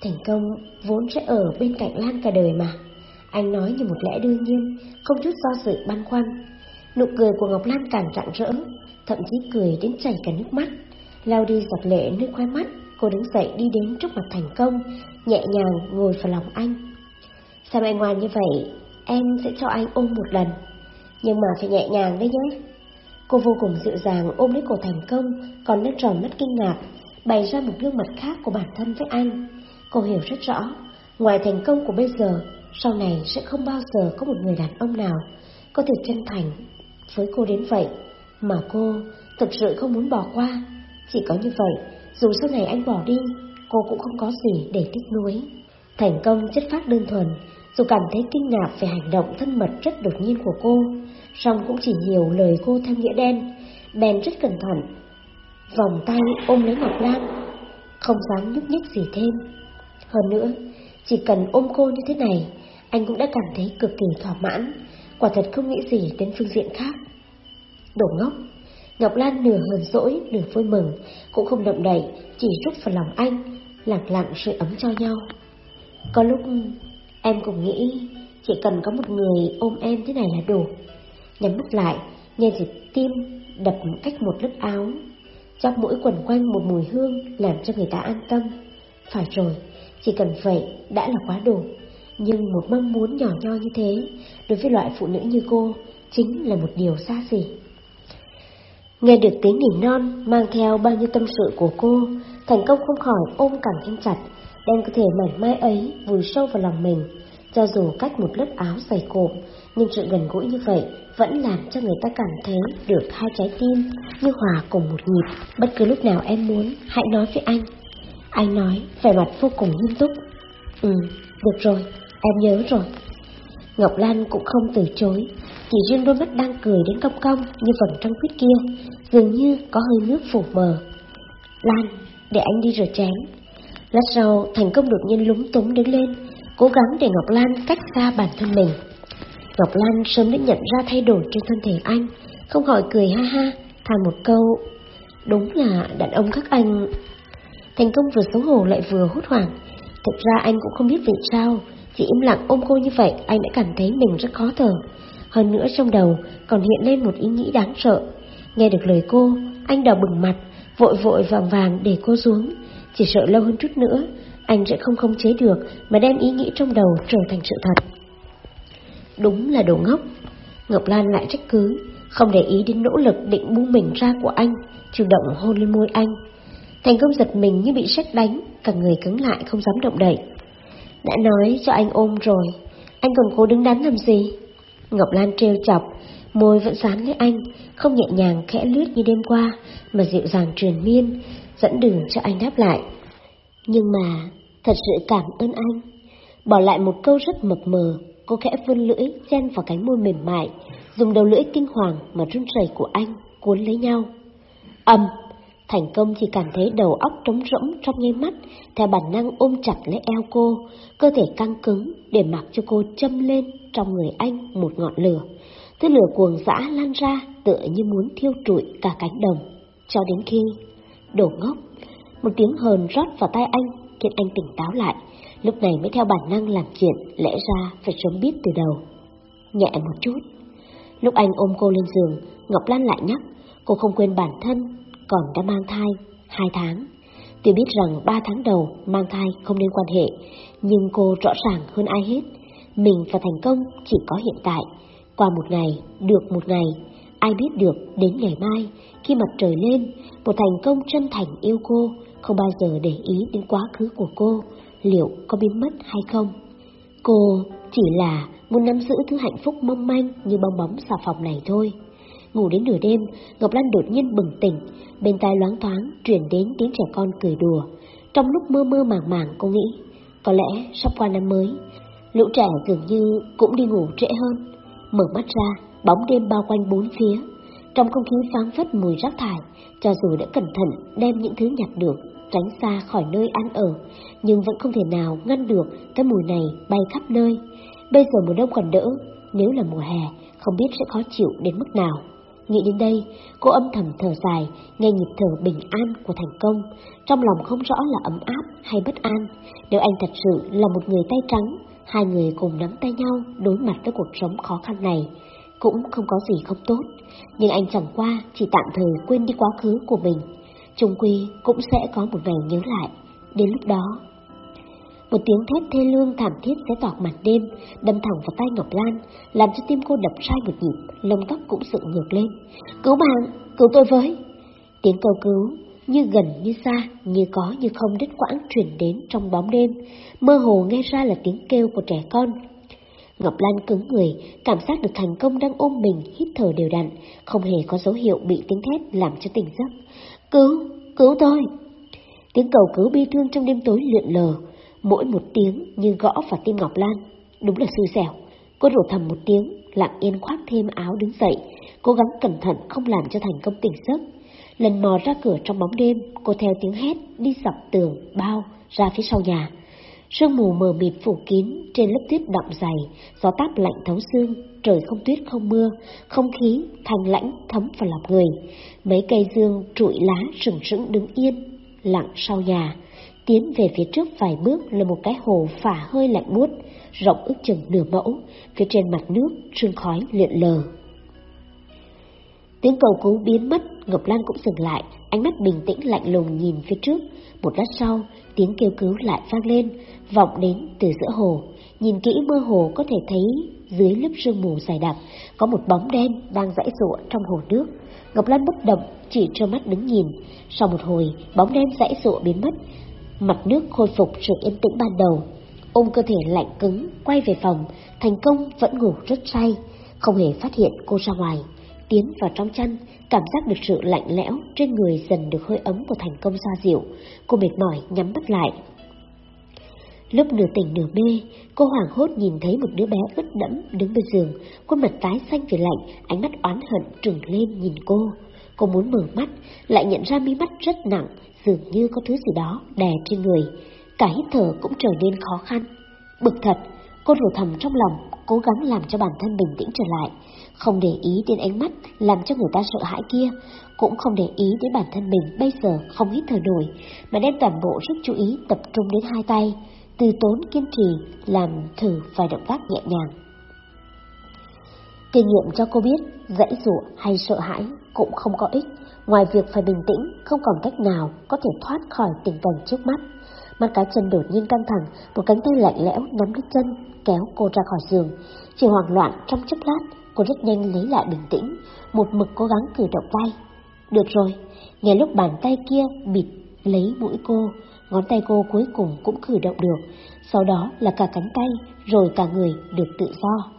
Thành công vốn sẽ ở bên cạnh Lan cả đời mà. Anh nói như một lẽ đương nhiên, không chút do dự băn khoăn. Nụ cười của Ngọc Lan càng rạng rỡ, thậm chí cười đến chảy cả nước mắt. Lao đi giọt lệ nơi khoai mắt, cô đứng dậy đi đến trước mặt thành công, nhẹ nhàng ngồi vào lòng anh. Sao anh ngoan như vậy, em sẽ cho anh ôm một lần. Nhưng mà phải nhẹ nhàng đấy nhé. Cô vô cùng dịu dàng ôm lấy cổ thành công, còn nước tròn mắt kinh ngạc, bày ra một gương mặt khác của bản thân với anh. Cô hiểu rất rõ, ngoài thành công của bây giờ, sau này sẽ không bao giờ có một người đàn ông nào có thể chân thành với cô đến vậy, mà cô thực sự không muốn bỏ qua. Chỉ có như vậy, dù sau này anh bỏ đi, cô cũng không có gì để tiếc nuối. Thành công chất phát đơn thuần, dù cảm thấy kinh ngạc về hành động thân mật rất đột nhiên của cô, song cũng chỉ hiểu lời cô theo nghĩa đen, bèn rất cẩn thận. Vòng tay ôm lấy Ngọc Lan, không dám nhúc nhích gì thêm. Hơn nữa, chỉ cần ôm cô như thế này, anh cũng đã cảm thấy cực kỳ thỏa mãn, quả thật không nghĩ gì đến phương diện khác. Đồ ngốc, Ngọc Lan nửa hờn dỗi, nửa vui mừng, cũng không động đậy, chỉ rút vào lòng anh, lặng lặng sưởi ấm cho nhau. Có lúc em cũng nghĩ chỉ cần có một người ôm em thế này là đủ. Nhắm mắt lại, nghe nhịp tim đập cách một lớp áo. Trong mỗi quần quanh một mùi hương làm cho người ta an tâm. Phải rồi, chỉ cần vậy đã là quá đủ. Nhưng một mong muốn nhỏ nho như thế, đối với loại phụ nữ như cô, chính là một điều xa xỉ. Nghe được tiếng nỉ non mang theo bao nhiêu tâm sự của cô, thành công không khỏi ôm càng thêm chặt, đem cơ thể mảnh mai ấy vùi sâu vào lòng mình. Cho dù cách một lớp áo dày cộm, nhưng sự gần gũi như vậy vẫn làm cho người ta cảm thấy được hai trái tim như hòa cùng một nhịp. Bất cứ lúc nào em muốn, hãy nói với anh. Anh nói, vẻ mặt vô cùng nghiêm túc. Ừ, được rồi, em nhớ rồi. Ngọc Lan cũng không từ chối, chỉ riêng đôi mắt đang cười đến cong cong như vầng trăng khuyết kia, dường như có hơi nước phủ mờ. Lan, để anh đi rửa chén. Lát sau, thành công đột nhiên lúng túng đứng lên, cố gắng để Ngọc Lan cách xa bản thân mình. Ngọc Lan sớm đã nhận ra thay đổi trên thân thể anh, không khỏi cười ha ha, thay một câu. Đúng là đàn ông các anh... Thành công vừa xấu hổ lại vừa hốt hoảng. Thực ra anh cũng không biết vì sao, chỉ im lặng ôm cô như vậy anh đã cảm thấy mình rất khó thở. Hơn nữa trong đầu còn hiện lên một ý nghĩ đáng sợ. Nghe được lời cô, anh đỏ bừng mặt, vội vội vàng vàng để cô xuống. Chỉ sợ lâu hơn chút nữa, anh sẽ không khống chế được mà đem ý nghĩ trong đầu trở thành sự thật. Đúng là đồ ngốc. Ngọc Lan lại trách cứ, không để ý đến nỗ lực định buông mình ra của anh, chủ động hôn lên môi anh. Thành công giật mình như bị sét đánh, cả người cứng lại không dám động đậy. Đã nói cho anh ôm rồi, anh còn cố đứng đắn làm gì? Ngọc Lan trêu chọc, môi vẫn dán lấy anh, không nhẹ nhàng khẽ lướt như đêm qua, mà dịu dàng truyền miên, dẫn đường cho anh đáp lại. Nhưng mà, thật sự cảm ơn anh. Bỏ lại một câu rất mập mờ, cô khẽ vươn lưỡi chen vào cánh môi mềm mại, dùng đầu lưỡi kinh hoàng mà run rẩy của anh cuốn lấy nhau. Âm, thành công chỉ cảm thấy đầu óc trống rỗng trong nháy mắt, theo bản năng ôm chặt lấy eo cô, cơ thể căng cứng để mặc cho cô châm lên trong người anh một ngọn lửa. Thứ lửa cuồng dã lan ra tựa như muốn thiêu trụi cả cánh đồng, cho đến khi đổ ngốc. Một tiếng hờn rót vào tai anh khiến anh tỉnh táo lại, lúc này mới theo bản năng làm chuyện lẽ ra phải sớm biết từ đầu. Nhẹ một chút. Lúc anh ôm cô lên giường, Ngọc Lan lại nhắc, cô không quên bản thân, còn đã mang thai hai tháng. Tuy biết rằng ba tháng đầu mang thai không nên quan hệ, nhưng cô rõ ràng hơn ai hết. Mình và thành công chỉ có hiện tại. Qua một ngày, được một ngày, ai biết được đến ngày mai, khi mặt trời lên, một thành công chân thành yêu cô, không bao giờ để ý đến quá khứ của cô, liệu có biến mất hay không. Cô chỉ là muốn nắm giữ thứ hạnh phúc mong manh như bong bóng xà phòng này thôi. Ngủ đến nửa đêm, Ngọc Lan đột nhiên bừng tỉnh, bên tai loáng thoáng truyền đến tiếng trẻ con cười đùa. Trong lúc mơ mơ màng màng cô nghĩ, Có lẽ sắp qua năm mới, lũ trẻ dường như cũng đi ngủ trễ hơn. Mở mắt ra, bóng đêm bao quanh bốn phía. Trong không khí phán phất mùi rác thải, cho dù đã cẩn thận đem những thứ nhặt được tránh xa khỏi nơi ăn ở, nhưng vẫn không thể nào ngăn được cái mùi này bay khắp nơi. Bây giờ mùa đông còn đỡ, nếu là mùa hè, không biết sẽ khó chịu đến mức nào. Nghĩ đến đây, cô âm thầm thở dài, nghe nhịp thở bình an của thành công, trong lòng không rõ là ấm áp hay bất an. Nếu anh thật sự là một người tay trắng, hai người cùng nắm tay nhau đối mặt với cuộc sống khó khăn này, cũng không có gì không tốt. Nhưng anh chẳng qua chỉ tạm thời quên đi quá khứ của mình, trung quy cũng sẽ có một ngày nhớ lại. Đến lúc đó, một tiếng thét thê lương thảm thiết sẽ tọt mặt đêm, đâm thẳng vào tay Ngọc Lan, làm cho tim cô đập sai một nhịp, lông tóc cũng dựng ngược lên. Cứu mạng, cứu tôi với! Tiếng cầu cứu như gần như xa, như có như không đứt quãng truyền đến trong bóng đêm, mơ hồ nghe ra là tiếng kêu của trẻ con. Ngọc Lan cứng người, cảm giác được thành công đang ôm mình, hít thở đều đặn, không hề có dấu hiệu bị tiếng thét làm cho tỉnh giấc. Cứu, cứu tôi! Tiếng cầu cứu bi thương trong đêm tối lượn lờ, mỗi một tiếng như gõ vào tim Ngọc Lan. Đúng là xui xẻo. Cô rủ thầm một tiếng, lặng yên khoác thêm áo đứng dậy, cố gắng cẩn thận không làm cho thành công tỉnh giấc. Lần mò ra cửa trong bóng đêm, cô theo tiếng hét đi dọc tường, bao, ra phía sau nhà. Sương mù mờ mịt phủ kín, trên lớp tuyết đọng dày, gió táp lạnh thấu xương, trời không tuyết không mưa, không khí thanh lãnh thấm vào lòng người. Mấy cây dương trụi lá sừng sững đứng yên, lặng sau nhà. Tiến về phía trước vài bước là một cái hồ phả hơi lạnh buốt, rộng ước chừng nửa mẫu, phía trên mặt nước sương khói lượn lờ. Tiếng cầu cứu biến mất, Ngọc Lan cũng dừng lại, ánh mắt bình tĩnh lạnh lùng nhìn phía trước. Một lát sau, tiếng kêu cứu lại vang lên, vọng đến từ giữa hồ. Nhìn kỹ mơ hồ có thể thấy dưới lớp sương mù dày đặc có một bóng đen đang dãy rụa trong hồ nước. Ngọc Lan bất động, chỉ cho mắt đứng nhìn. Sau một hồi, bóng đen dãy rụa biến mất, mặt nước khôi phục sự yên tĩnh ban đầu. Ôm cơ thể lạnh cứng, quay về phòng, thành công vẫn ngủ rất say, không hề phát hiện cô ra ngoài. Tiến vào trong chăn, cảm giác được sự lạnh lẽo trên người dần được hơi ấm của thành công xoa dịu. Cô mệt mỏi nhắm mắt lại. Lúc nửa tỉnh nửa mê, cô hoảng hốt nhìn thấy một đứa bé ướt đẫm đứng bên giường, khuôn mặt tái xanh vì lạnh, ánh mắt oán hận trừng lên nhìn cô. Cô muốn mở mắt, lại nhận ra mi mắt rất nặng, dường như có thứ gì đó đè trên người. Cả hít thở cũng trở nên khó khăn. Bực thật, cô rủ thầm trong lòng, cố gắng làm cho bản thân bình tĩnh trở lại, không để ý đến ánh mắt làm cho người ta sợ hãi kia, cũng không để ý đến bản thân mình bây giờ không hít thở nổi, mà đem toàn bộ sức chú ý tập trung đến hai tay, từ tốn kiên trì làm thử vài động tác nhẹ nhàng. Kinh nghiệm cho cô biết, dãy dụa hay sợ hãi cũng không có ích, ngoài việc phải bình tĩnh, không còn cách nào có thể thoát khỏi tình cảnh trước mắt. Mắt cá chân đột nhiên căng thẳng, một cánh tay lạnh lẽo nắm lấy chân, kéo cô ra khỏi giường. Chỉ hoảng loạn trong chốc lát, cô rất nhanh lấy lại bình tĩnh, một mực cố gắng cử động tay. Được rồi, ngay lúc bàn tay kia bịt lấy mũi cô, ngón tay cô cuối cùng cũng cử động được, sau đó là cả cánh tay, rồi cả người được tự do.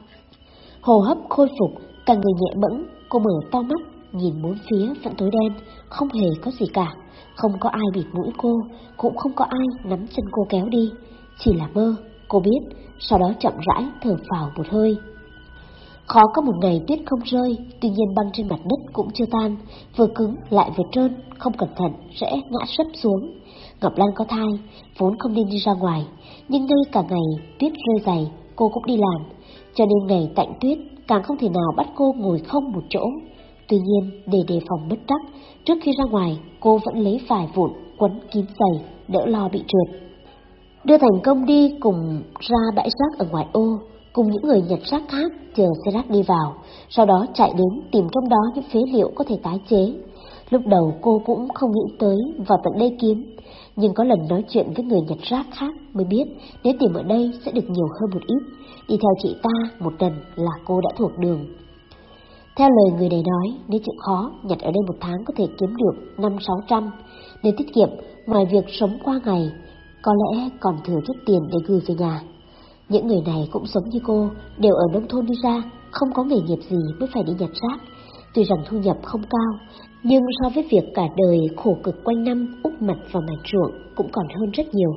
Hồ hấp khôi phục, cả người nhẹ bẫng, cô mở to mắt, nhìn bốn phía vẫn tối đen, không hề có gì cả. Không có ai bịt mũi cô, cũng không có ai nắm chân cô kéo đi. Chỉ là mơ, cô biết, sau đó chậm rãi thở vào một hơi. Khó có một ngày tuyết không rơi, tuy nhiên băng trên mặt đất cũng chưa tan, vừa cứng lại vừa trơn, không cẩn thận sẽ ngã sấp xuống. Ngọc Lan có thai, vốn không nên đi ra ngoài, nhưng ngay cả ngày tuyết rơi dày, cô cũng đi làm, cho nên ngày tạnh tuyết càng không thể nào bắt cô ngồi không một chỗ. Tuy nhiên, để đề phòng bất đắc, trước khi ra ngoài, cô vẫn lấy vài vụn quấn kín giày, đỡ lo bị trượt. Đưa thành công đi cùng ra bãi rác ở ngoài ô, cùng những người nhặt rác khác chờ xe rác đi vào, sau đó chạy đến tìm trong đó những phế liệu có thể tái chế. Lúc đầu cô cũng không nghĩ tới vào tận đây kiếm, nhưng có lần nói chuyện với người nhặt rác khác mới biết nếu tìm ở đây sẽ được nhiều hơn một ít. Đi theo chị ta một lần là cô đã thuộc đường. Theo lời người này nói, nếu chịu khó, nhặt ở đây một tháng có thể kiếm được năm sáu trăm. Nếu tiết kiệm, ngoài việc sống qua ngày, có lẽ còn thừa chút tiền để gửi về nhà. Những người này cũng giống như cô, đều ở nông thôn đi ra, không có nghề nghiệp gì mới phải đi nhặt rác. Tuy rằng thu nhập không cao, nhưng so với việc cả đời khổ cực quanh năm úp mặt vào mảnh ruộng cũng còn hơn rất nhiều.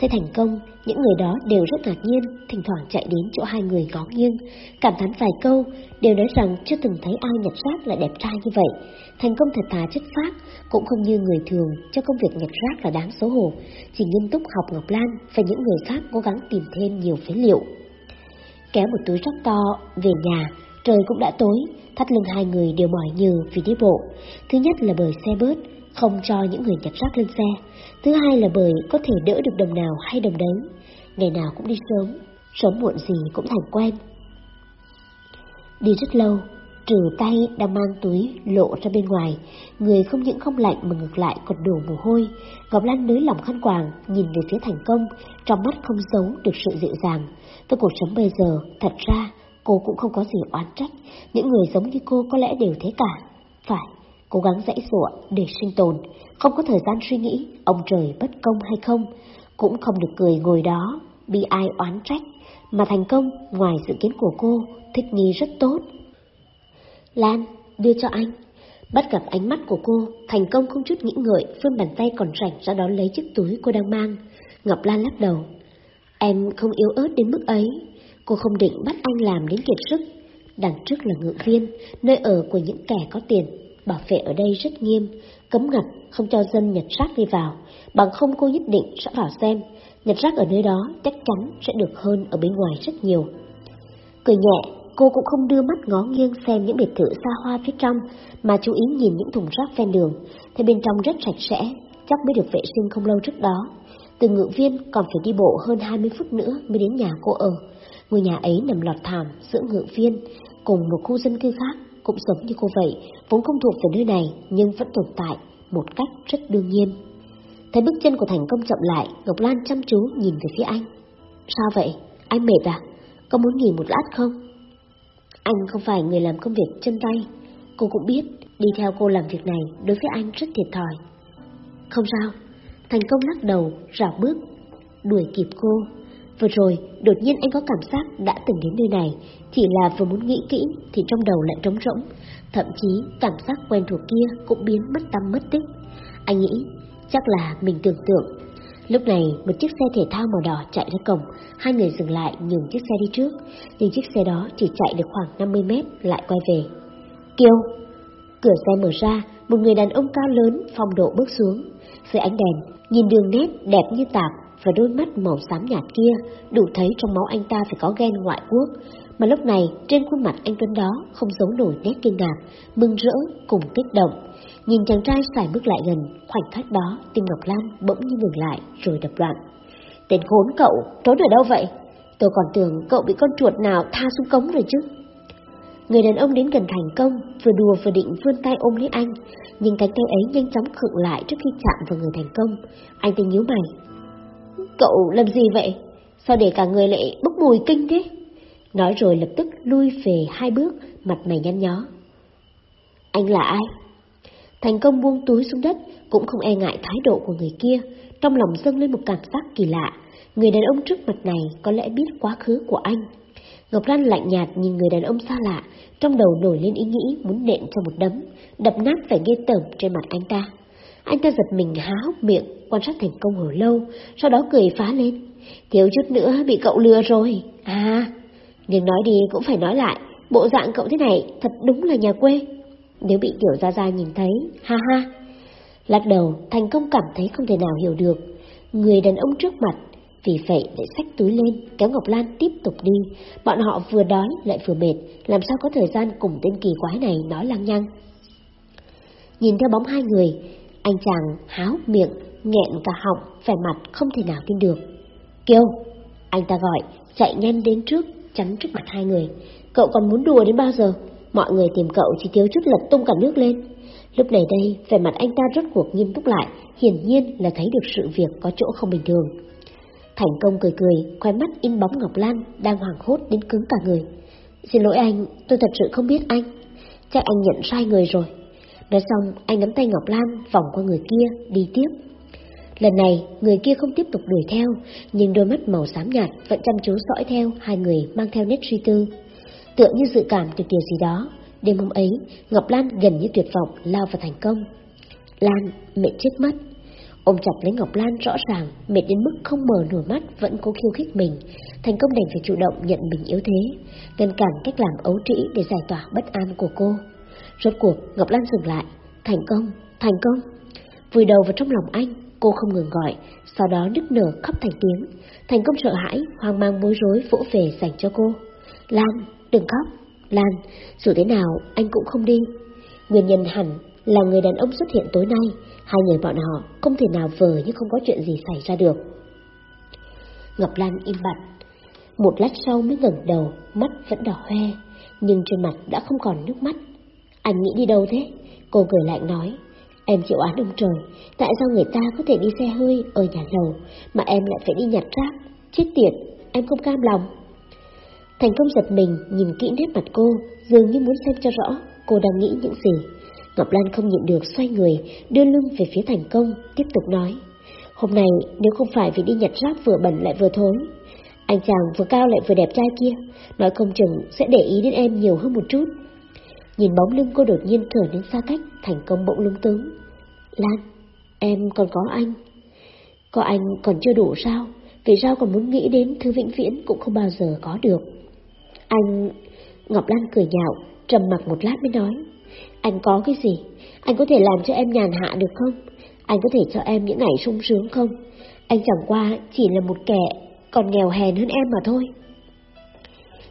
Thấy thành công, những người đó đều rất ngạc nhiên, thỉnh thoảng chạy đến chỗ hai người có nghiêng, cảm thán vài câu, đều nói rằng chưa từng thấy ai nhặt rác lại đẹp trai như vậy. Thành công thật thà chất phác, cũng không như người thường cho công việc nhặt rác là đáng xấu hổ, chỉ nghiêm túc học Ngọc Lan và những người khác cố gắng tìm thêm nhiều phế liệu. Kéo một túi rác to về nhà, trời cũng đã tối, thắt lưng hai người đều mỏi nhừ vì đi bộ. Thứ nhất là bởi xe bớt, không cho những người nhặt rác lên xe. Thứ hai là bởi có thể đỡ được đồng nào hay đồng đấy. Ngày nào cũng đi sớm, sớm muộn gì cũng thành quen. Đi rất lâu, trừ tay đang mang túi lộ ra bên ngoài, người không những không lạnh mà ngược lại còn đổ mồ hôi. Ngọc Lan nới lòng khăn quàng, nhìn về phía thành công, trong mắt không giấu được sự dịu dàng. Với cuộc sống bây giờ, thật ra cô cũng không có gì oán trách, những người giống như cô có lẽ đều thế cả. Phải, cố gắng dãy dụa để sinh tồn, không có thời gian suy nghĩ ông trời bất công hay không, cũng không được cười ngồi đó, bị ai oán trách, mà thành công ngoài dự kiến của cô, thích nghi rất tốt. Lan, đưa cho anh. Bắt gặp ánh mắt của cô, thành công không chút nghĩ ngợi, phương bàn tay còn rảnh ra đón lấy chiếc túi cô đang mang. Ngọc Lan lắc đầu. Em không yếu ớt đến mức ấy, cô không định bắt anh làm đến kiệt sức. Đằng trước là ngự viên, nơi ở của những kẻ có tiền, bảo vệ ở đây rất nghiêm, cấm ngập, không cho dân nhặt rác đi vào, bằng không cô nhất định sẽ vào xem, nhặt rác ở nơi đó chắc chắn sẽ được hơn ở bên ngoài rất nhiều. Cười nhẹ, cô cũng không đưa mắt ngó nghiêng xem những biệt thự xa hoa phía trong, mà chú ý nhìn những thùng rác ven đường, thấy bên trong rất sạch sẽ, chắc mới được vệ sinh không lâu trước đó. Từ ngự viên còn phải đi bộ hơn 20 phút nữa mới đến nhà cô ở. Ngôi nhà ấy nằm lọt thảm giữa ngự viên, cùng một khu dân cư khác, cũng giống như cô vậy, vốn không thuộc về nơi này nhưng vẫn tồn tại một cách rất đương nhiên. Thấy bước chân của Thành công chậm lại, Ngọc Lan chăm chú nhìn về phía anh. Sao vậy? Anh mệt à? Có muốn nghỉ một lát không? Anh không phải người làm công việc chân tay. Cô cũng biết, đi theo cô làm việc này đối với anh rất thiệt thòi. Không sao, Thành công lắc đầu, rảo bước, đuổi kịp cô. Vừa rồi, đột nhiên anh có cảm giác đã từng đến nơi này, chỉ là vừa muốn nghĩ kỹ thì trong đầu lại trống rỗng, thậm chí cảm giác quen thuộc kia cũng biến mất tâm mất tích. Anh nghĩ, chắc là mình tưởng tượng. Lúc này, một chiếc xe thể thao màu đỏ chạy ra cổng, hai người dừng lại nhường chiếc xe đi trước, nhưng chiếc xe đó chỉ chạy được khoảng 50 mét lại quay về. Kiêu! Cửa xe mở ra, một người đàn ông cao lớn phong độ bước xuống. Dưới ánh đèn, nhìn đường nét đẹp như tạp và đôi mắt màu xám nhạt kia, đủ thấy trong máu anh ta phải có ghen ngoại quốc. Mà lúc này, trên khuôn mặt anh Tuấn đó không giấu nổi nét kinh ngạc, mừng rỡ cùng kích động. Nhìn chàng trai xài bước lại gần, khoảnh khắc đó, tim Ngọc Lan bỗng như ngừng lại rồi đập loạn. Tên khốn cậu, trốn ở đâu vậy? Tôi còn tưởng cậu bị con chuột nào tha xuống cống rồi chứ. Người đàn ông đến gần thành công, vừa đùa vừa định vươn tay ôm lấy anh, nhưng cánh tay ấy nhanh chóng khựng lại trước khi chạm vào người thành công. Anh ta nhíu mày. Cậu làm gì vậy? Sao để cả người lại bốc mùi kinh thế? Nói rồi lập tức lui về hai bước, mặt mày nhăn nhó. Anh là ai? Thành công buông túi xuống đất, cũng không e ngại thái độ của người kia, trong lòng dâng lên một cảm giác kỳ lạ. Người đàn ông trước mặt này có lẽ biết quá khứ của anh. Ngọc Lan lạnh nhạt nhìn người đàn ông xa lạ, trong đầu nổi lên ý nghĩ muốn nện cho một đấm, đập nát vẻ ghê tởm trên mặt anh ta. Anh ta giật mình há hốc miệng, quan sát thành công hồi lâu, sau đó cười phá lên. Thiếu chút nữa bị cậu lừa rồi. À, nhưng nói đi cũng phải nói lại, bộ dạng cậu thế này thật đúng là nhà quê. Nếu bị tiểu gia gia nhìn thấy, ha ha. Lắc đầu, thành công cảm thấy không thể nào hiểu được. Người đàn ông trước mặt, vì vậy lại xách túi lên, kéo Ngọc Lan tiếp tục đi. Bọn họ vừa đói lại vừa mệt, làm sao có thời gian cùng tên kỳ quái này nói lăng nhăng. Nhìn theo bóng hai người, anh chàng háo miệng, nghẹn cả họng, vẻ mặt không thể nào tin được. kêu Anh ta gọi, chạy nhanh đến trước, chắn trước mặt hai người. Cậu còn muốn đùa đến bao giờ? Mọi người tìm cậu chỉ thiếu chút lật tung cả nước lên. Lúc này đây, vẻ mặt anh ta rốt cuộc nghiêm túc lại, hiển nhiên là thấy được sự việc có chỗ không bình thường. Thành công cười cười, khoe mắt in bóng Ngọc Lan đang hoảng hốt đến cứng cả người. Xin lỗi anh, tôi thật sự không biết anh. Chắc anh nhận sai người rồi. Nói xong, anh nắm tay Ngọc Lan vòng qua người kia, đi tiếp. Lần này, người kia không tiếp tục đuổi theo, nhưng đôi mắt màu xám nhạt vẫn chăm chú dõi theo hai người mang theo nét suy tư. Tựa như dự cảm được điều gì đó, đêm hôm ấy, Ngọc Lan gần như tuyệt vọng lao vào thành công. Lan, mẹ chết mất. Ôm chặt lấy Ngọc Lan rõ ràng, mệt đến mức không mở nổi mắt vẫn cố khiêu khích mình. Thành công đành phải chủ động nhận mình yếu thế, ngăn cản cách làm ấu trĩ để giải tỏa bất an của cô. Rốt cuộc, Ngọc Lan dừng lại. Thành công, thành công. Vùi đầu vào trong lòng anh, cô không ngừng gọi, sau đó nức nở khóc thành tiếng. Thành công sợ hãi, hoang mang bối rối vỗ về dành cho cô. Lan, đừng khóc. Lan, dù thế nào anh cũng không đi. Nguyên nhân hẳn là người đàn ông xuất hiện tối nay, hai người bọn họ không thể nào vờ như không có chuyện gì xảy ra được. Ngọc Lan im bặt, một lát sau mới ngẩng đầu, mắt vẫn đỏ hoe, nhưng trên mặt đã không còn nước mắt. Anh nghĩ đi đâu thế? Cô cười lạnh nói, em chịu án ông trời, tại sao người ta có thể đi xe hơi ở nhà lầu, mà em lại phải đi nhặt rác? Chết tiệt, em không cam lòng. Thành công giật mình, nhìn kỹ nét mặt cô, dường như muốn xem cho rõ cô đang nghĩ những gì. Ngọc Lan không nhịn được xoay người, đưa lưng về phía thành công, tiếp tục nói. Hôm nay nếu không phải vì đi nhặt rác vừa bẩn lại vừa thối, anh chàng vừa cao lại vừa đẹp trai kia, nói không chừng sẽ để ý đến em nhiều hơn một chút. Nhìn bóng lưng cô đột nhiên trở nên xa cách, thành công bỗng lung tướng. Lan, em còn có anh. Có anh còn chưa đủ sao? Vì sao còn muốn nghĩ đến thứ vĩnh viễn cũng không bao giờ có được. Anh... Ngọc Lan cười nhạo, trầm mặc một lát mới nói. Anh có cái gì? Anh có thể làm cho em nhàn hạ được không? Anh có thể cho em những ngày sung sướng không? Anh chẳng qua chỉ là một kẻ còn nghèo hèn hơn em mà thôi.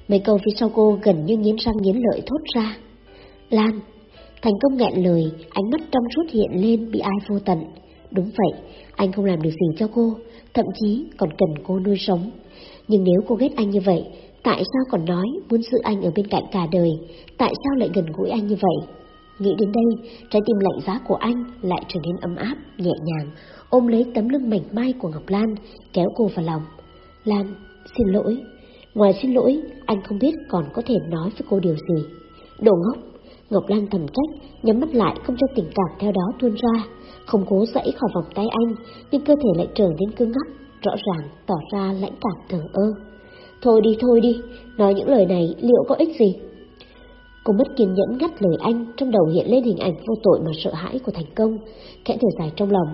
Mấy câu phía sau cô gần như nghiến răng nghiến lợi thốt ra. Lan, thành công nghẹn lời, ánh mắt trong suốt hiện lên bị ai vô tận. Đúng vậy, anh không làm được gì cho cô, thậm chí còn cần cô nuôi sống. Nhưng nếu cô ghét anh như vậy, tại sao còn nói muốn giữ anh ở bên cạnh cả đời? Tại sao lại gần gũi anh như vậy? Nghĩ đến đây, trái tim lạnh giá của anh lại trở nên ấm áp, nhẹ nhàng, ôm lấy tấm lưng mảnh mai của Ngọc Lan, kéo cô vào lòng. Lan, xin lỗi. Ngoài xin lỗi, anh không biết còn có thể nói với cô điều gì. Đồ ngốc, Ngọc Lan thầm trách, nhắm mắt lại không cho tình cảm theo đó tuôn ra, không cố dãy khỏi vòng tay anh, nhưng cơ thể lại trở nên cứng ngắc, rõ ràng tỏ ra lãnh cảm thờ ơ. Thôi đi, thôi đi, nói những lời này liệu có ích gì? Cô mất kiên nhẫn ngắt lời anh, trong đầu hiện lên hình ảnh vô tội mà sợ hãi của thành công, khẽ thở dài trong lòng.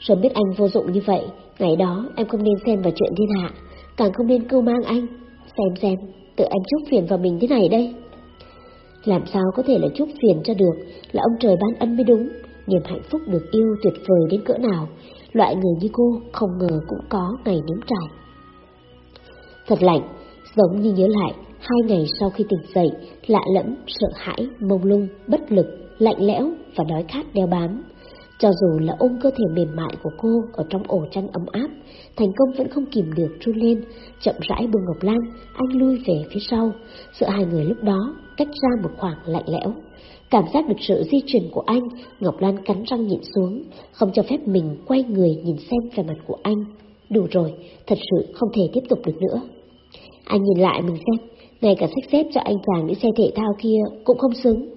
Sớm biết anh vô dụng như vậy, ngày đó em không nên xen vào chuyện thiên hạ, càng không nên cưu mang anh. Xem xem, tự anh chút phiền vào mình thế này đây. Làm sao có thể là chút phiền cho được, là ông trời ban ân mới đúng. Niềm hạnh phúc được yêu tuyệt vời đến cỡ nào, loại người như cô không ngờ cũng có ngày nếm trải. Thật lạnh, giống như nhớ lại hai ngày sau khi tỉnh dậy, lạ lẫm, sợ hãi, mông lung, bất lực, lạnh lẽo và đói khát đeo bám. Cho dù là ôm cơ thể mềm mại của cô ở trong ổ chăn ấm áp, thành công vẫn không kìm được run lên, chậm rãi buông Ngọc Lan, anh lui về phía sau, sợ hai người lúc đó cách ra một khoảng lạnh lẽo. Cảm giác được sự di chuyển của anh, Ngọc Lan cắn răng nhịn xuống, không cho phép mình quay người nhìn xem về mặt của anh. Đủ rồi, thật sự không thể tiếp tục được nữa. Anh nhìn lại mình xem, ngay cả sách xếp cho anh chàng những xe thể thao kia cũng không xứng.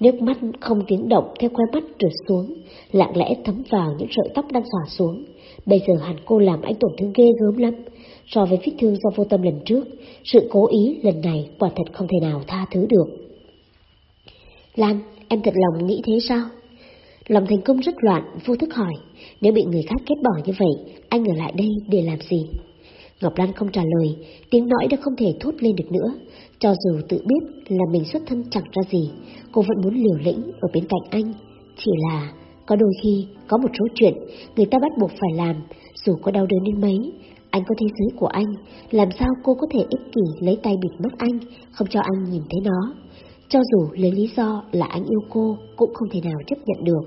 Nước mắt không tiếng động theo khóe mắt trượt xuống, lặng lẽ thấm vào những sợi tóc đang xòa xuống. Bây giờ hẳn cô làm anh tổn thương ghê gớm lắm. So với vết thương do vô tâm lần trước, sự cố ý lần này quả thật không thể nào tha thứ được. Lan, em thật lòng nghĩ thế sao? Lòng thành công rất loạn, vô thức hỏi, nếu bị người khác kết bỏ như vậy, anh ở lại đây để làm gì? Ngọc Lan không trả lời, tiếng nói đã không thể thốt lên được nữa. Cho dù tự biết là mình xuất thân chẳng ra gì, cô vẫn muốn liều lĩnh ở bên cạnh anh. Chỉ là, có đôi khi, có một số chuyện người ta bắt buộc phải làm, dù có đau đớn đến mấy. Anh có thế giới của anh, làm sao cô có thể ích kỷ lấy tay bịt mắt anh, không cho anh nhìn thấy nó. Cho dù lấy lý do là anh yêu cô, cũng không thể nào chấp nhận được.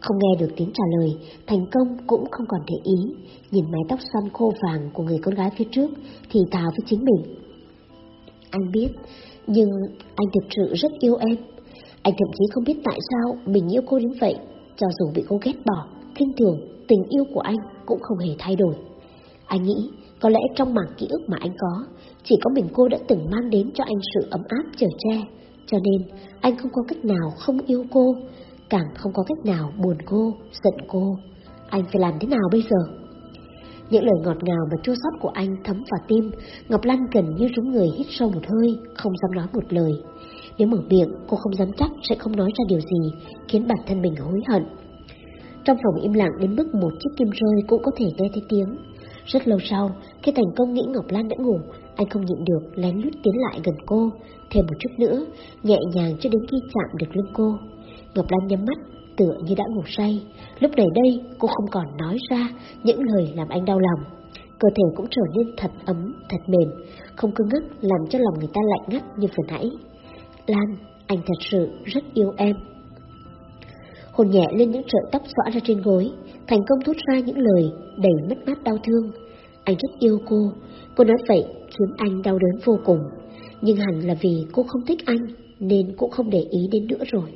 Không nghe được tiếng trả lời, thành công cũng không còn để ý, nhìn mái tóc xoăn khô vàng của người con gái phía trước, thì thào với chính mình. Anh biết, nhưng anh thực sự rất yêu em. Anh thậm chí không biết tại sao mình yêu cô đến vậy, cho dù bị cô ghét bỏ, kinh thường, tình yêu của anh cũng không hề thay đổi. Anh nghĩ, có lẽ trong mảng ký ức mà anh có, chỉ có mình cô đã từng mang đến cho anh sự ấm áp trở che, cho nên anh không có cách nào không yêu cô, càng không có cách nào buồn cô, giận cô. Anh phải làm thế nào bây giờ? Những lời ngọt ngào và chua xót của anh thấm vào tim, Ngọc Lan gần như rúng người hít sâu một hơi, không dám nói một lời. Nếu mở miệng, cô không dám chắc sẽ không nói ra điều gì, khiến bản thân mình hối hận. Trong phòng im lặng đến mức một chiếc kim rơi cũng có thể nghe thấy tiếng. Rất lâu sau, khi thành công nghĩ Ngọc Lan đã ngủ, anh không nhịn được lén lút tiến lại gần cô, thêm một chút nữa, nhẹ nhàng cho đến khi chạm được lưng cô. Ngọc Lan nhắm mắt, tựa như đã ngủ say. Lúc này đây, cô không còn nói ra những lời làm anh đau lòng. Cơ thể cũng trở nên thật ấm, thật mềm, không cứng ngắc làm cho lòng người ta lạnh ngắt như vừa nãy. Lan, anh thật sự rất yêu em. Hồn nhẹ lên những sợi tóc xõa ra trên gối, thành công thốt ra những lời đầy mất mát đau thương. Anh rất yêu cô, cô nói vậy khiến anh đau đớn vô cùng. Nhưng hẳn là vì cô không thích anh, nên cũng không để ý đến nữa rồi.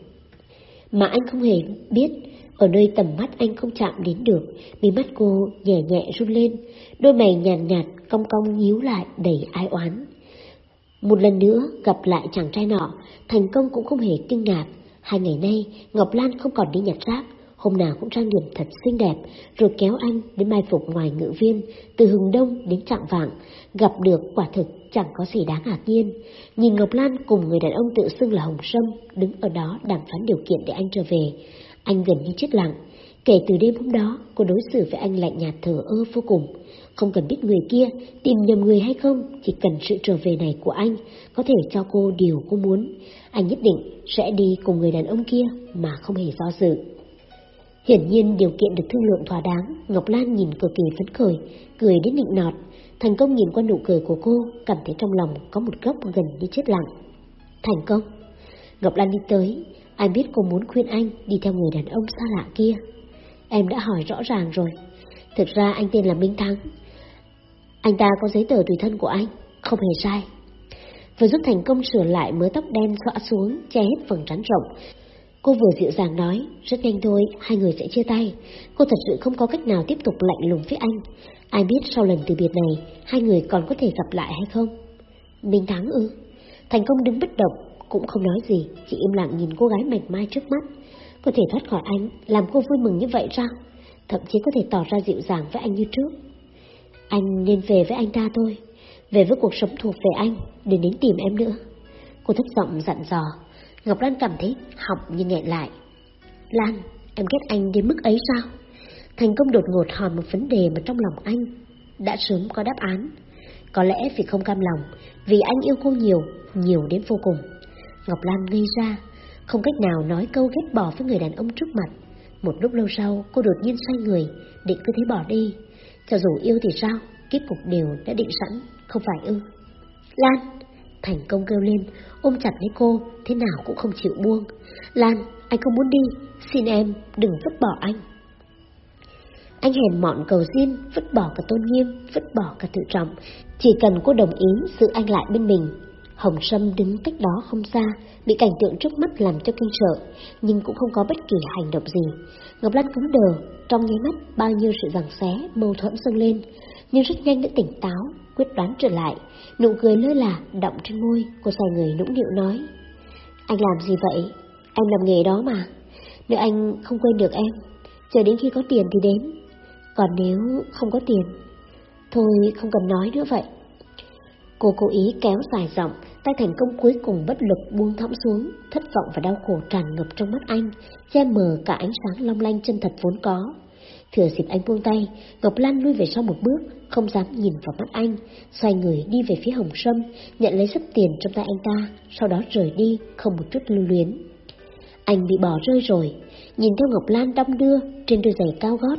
Mà anh không hề biết, ở nơi tầm mắt anh không chạm đến được, mí mắt cô nhẹ nhẹ run lên, đôi mày nhàn nhạt, nhạt, cong cong nhíu lại đầy ai oán. Một lần nữa gặp lại chàng trai nọ, thành công cũng không hề kinh ngạc. Hai ngày nay, Ngọc Lan không còn đi nhặt rác, hôm nào cũng trang điểm thật xinh đẹp, rồi kéo anh đến mai phục ngoài ngự viên, từ hừng đông đến trạng vạng, gặp được quả thực chẳng có gì đáng ngạc nhiên. Nhìn Ngọc Lan cùng người đàn ông tự xưng là Hồng Sâm đứng ở đó đàm phán điều kiện để anh trở về, anh gần như chết lặng. Kể từ đêm hôm đó, cô đối xử với anh lạnh nhạt thờ ơ vô cùng. Không cần biết người kia tìm nhầm người hay không, chỉ cần sự trở về này của anh có thể cho cô điều cô muốn. Anh nhất định sẽ đi cùng người đàn ông kia mà không hề do dự. Hiển nhiên điều kiện được thương lượng thỏa đáng, Ngọc Lan nhìn cực kỳ phấn khởi, cười đến nịnh nọt. Thành công nhìn qua nụ cười của cô, cảm thấy trong lòng có một góc gần như chết lặng. Thành công. Ngọc Lan đi tới, anh biết cô muốn khuyên anh đi theo người đàn ông xa lạ kia. Em đã hỏi rõ ràng rồi. Thực ra anh tên là Minh Thắng. Anh ta có giấy tờ tùy thân của anh, không hề sai. Vừa giúp thành công sửa lại mớ tóc đen xõa xuống, che hết phần trán rộng. Cô vừa dịu dàng nói, rất nhanh thôi, hai người sẽ chia tay. Cô thật sự không có cách nào tiếp tục lạnh lùng với anh. Ai biết sau lần từ biệt này, hai người còn có thể gặp lại hay không? Minh Thắng ư? Thành công đứng bất động, cũng không nói gì, chỉ im lặng nhìn cô gái mảnh mai trước mắt. Có thể thoát khỏi anh, làm cô vui mừng như vậy sao? Thậm chí có thể tỏ ra dịu dàng với anh như trước. Anh nên về với anh ta thôi, về với cuộc sống thuộc về anh, đừng đến tìm em nữa. Cô thấp giọng dặn dò, Ngọc Lan cảm thấy họng như nghẹn lại. Lan, em ghét anh đến mức ấy sao? Thành công đột ngột hỏi một vấn đề mà trong lòng anh đã sớm có đáp án. Có lẽ vì không cam lòng, vì anh yêu cô nhiều, nhiều đến vô cùng. Ngọc Lan ngây ra, không cách nào nói câu ghét bỏ với người đàn ông trước mặt. Một lúc lâu sau, cô đột nhiên xoay người, định cứ thế bỏ đi. Cho dù yêu thì sao, kết cục đều đã định sẵn, không phải ư. Lan! Thành công kêu lên, ôm chặt lấy cô, thế nào cũng không chịu buông. Lan, anh không muốn đi, xin em, đừng vứt bỏ anh. Anh hèn mọn cầu xin, vứt bỏ cả tôn nghiêm, vứt bỏ cả tự trọng. Chỉ cần cô đồng ý sự anh lại bên mình. Hồng Sâm đứng cách đó không xa, bị cảnh tượng trước mắt làm cho kinh sợ, nhưng cũng không có bất kỳ hành động gì. Ngọc Lan cứng đờ, trong nháy mắt bao nhiêu sự giằng xé, mâu thuẫn dâng lên, nhưng rất nhanh đã tỉnh táo, quyết đoán trở lại. Nụ cười lơ là, động trên môi, cô xoay người nũng nịu nói. Anh làm gì vậy? Anh làm nghề đó mà. Nếu anh không quên được em, chờ đến khi có tiền thì đến. Còn nếu không có tiền, thôi không cần nói nữa vậy. Cô cố ý kéo dài giọng, tay thành công cuối cùng bất lực buông thõng xuống, thất vọng và đau khổ tràn ngập trong mắt anh, che mờ cả ánh sáng long lanh chân thật vốn có. Thừa dịp anh buông tay, Ngọc Lan lui về sau một bước, không dám nhìn vào mắt anh, xoay người đi về phía Hồng Sâm, nhận lấy sấp tiền trong tay anh ta, sau đó rời đi, không một chút lưu luyến. Anh bị bỏ rơi rồi, nhìn theo Ngọc Lan đong đưa trên đôi giày cao gót,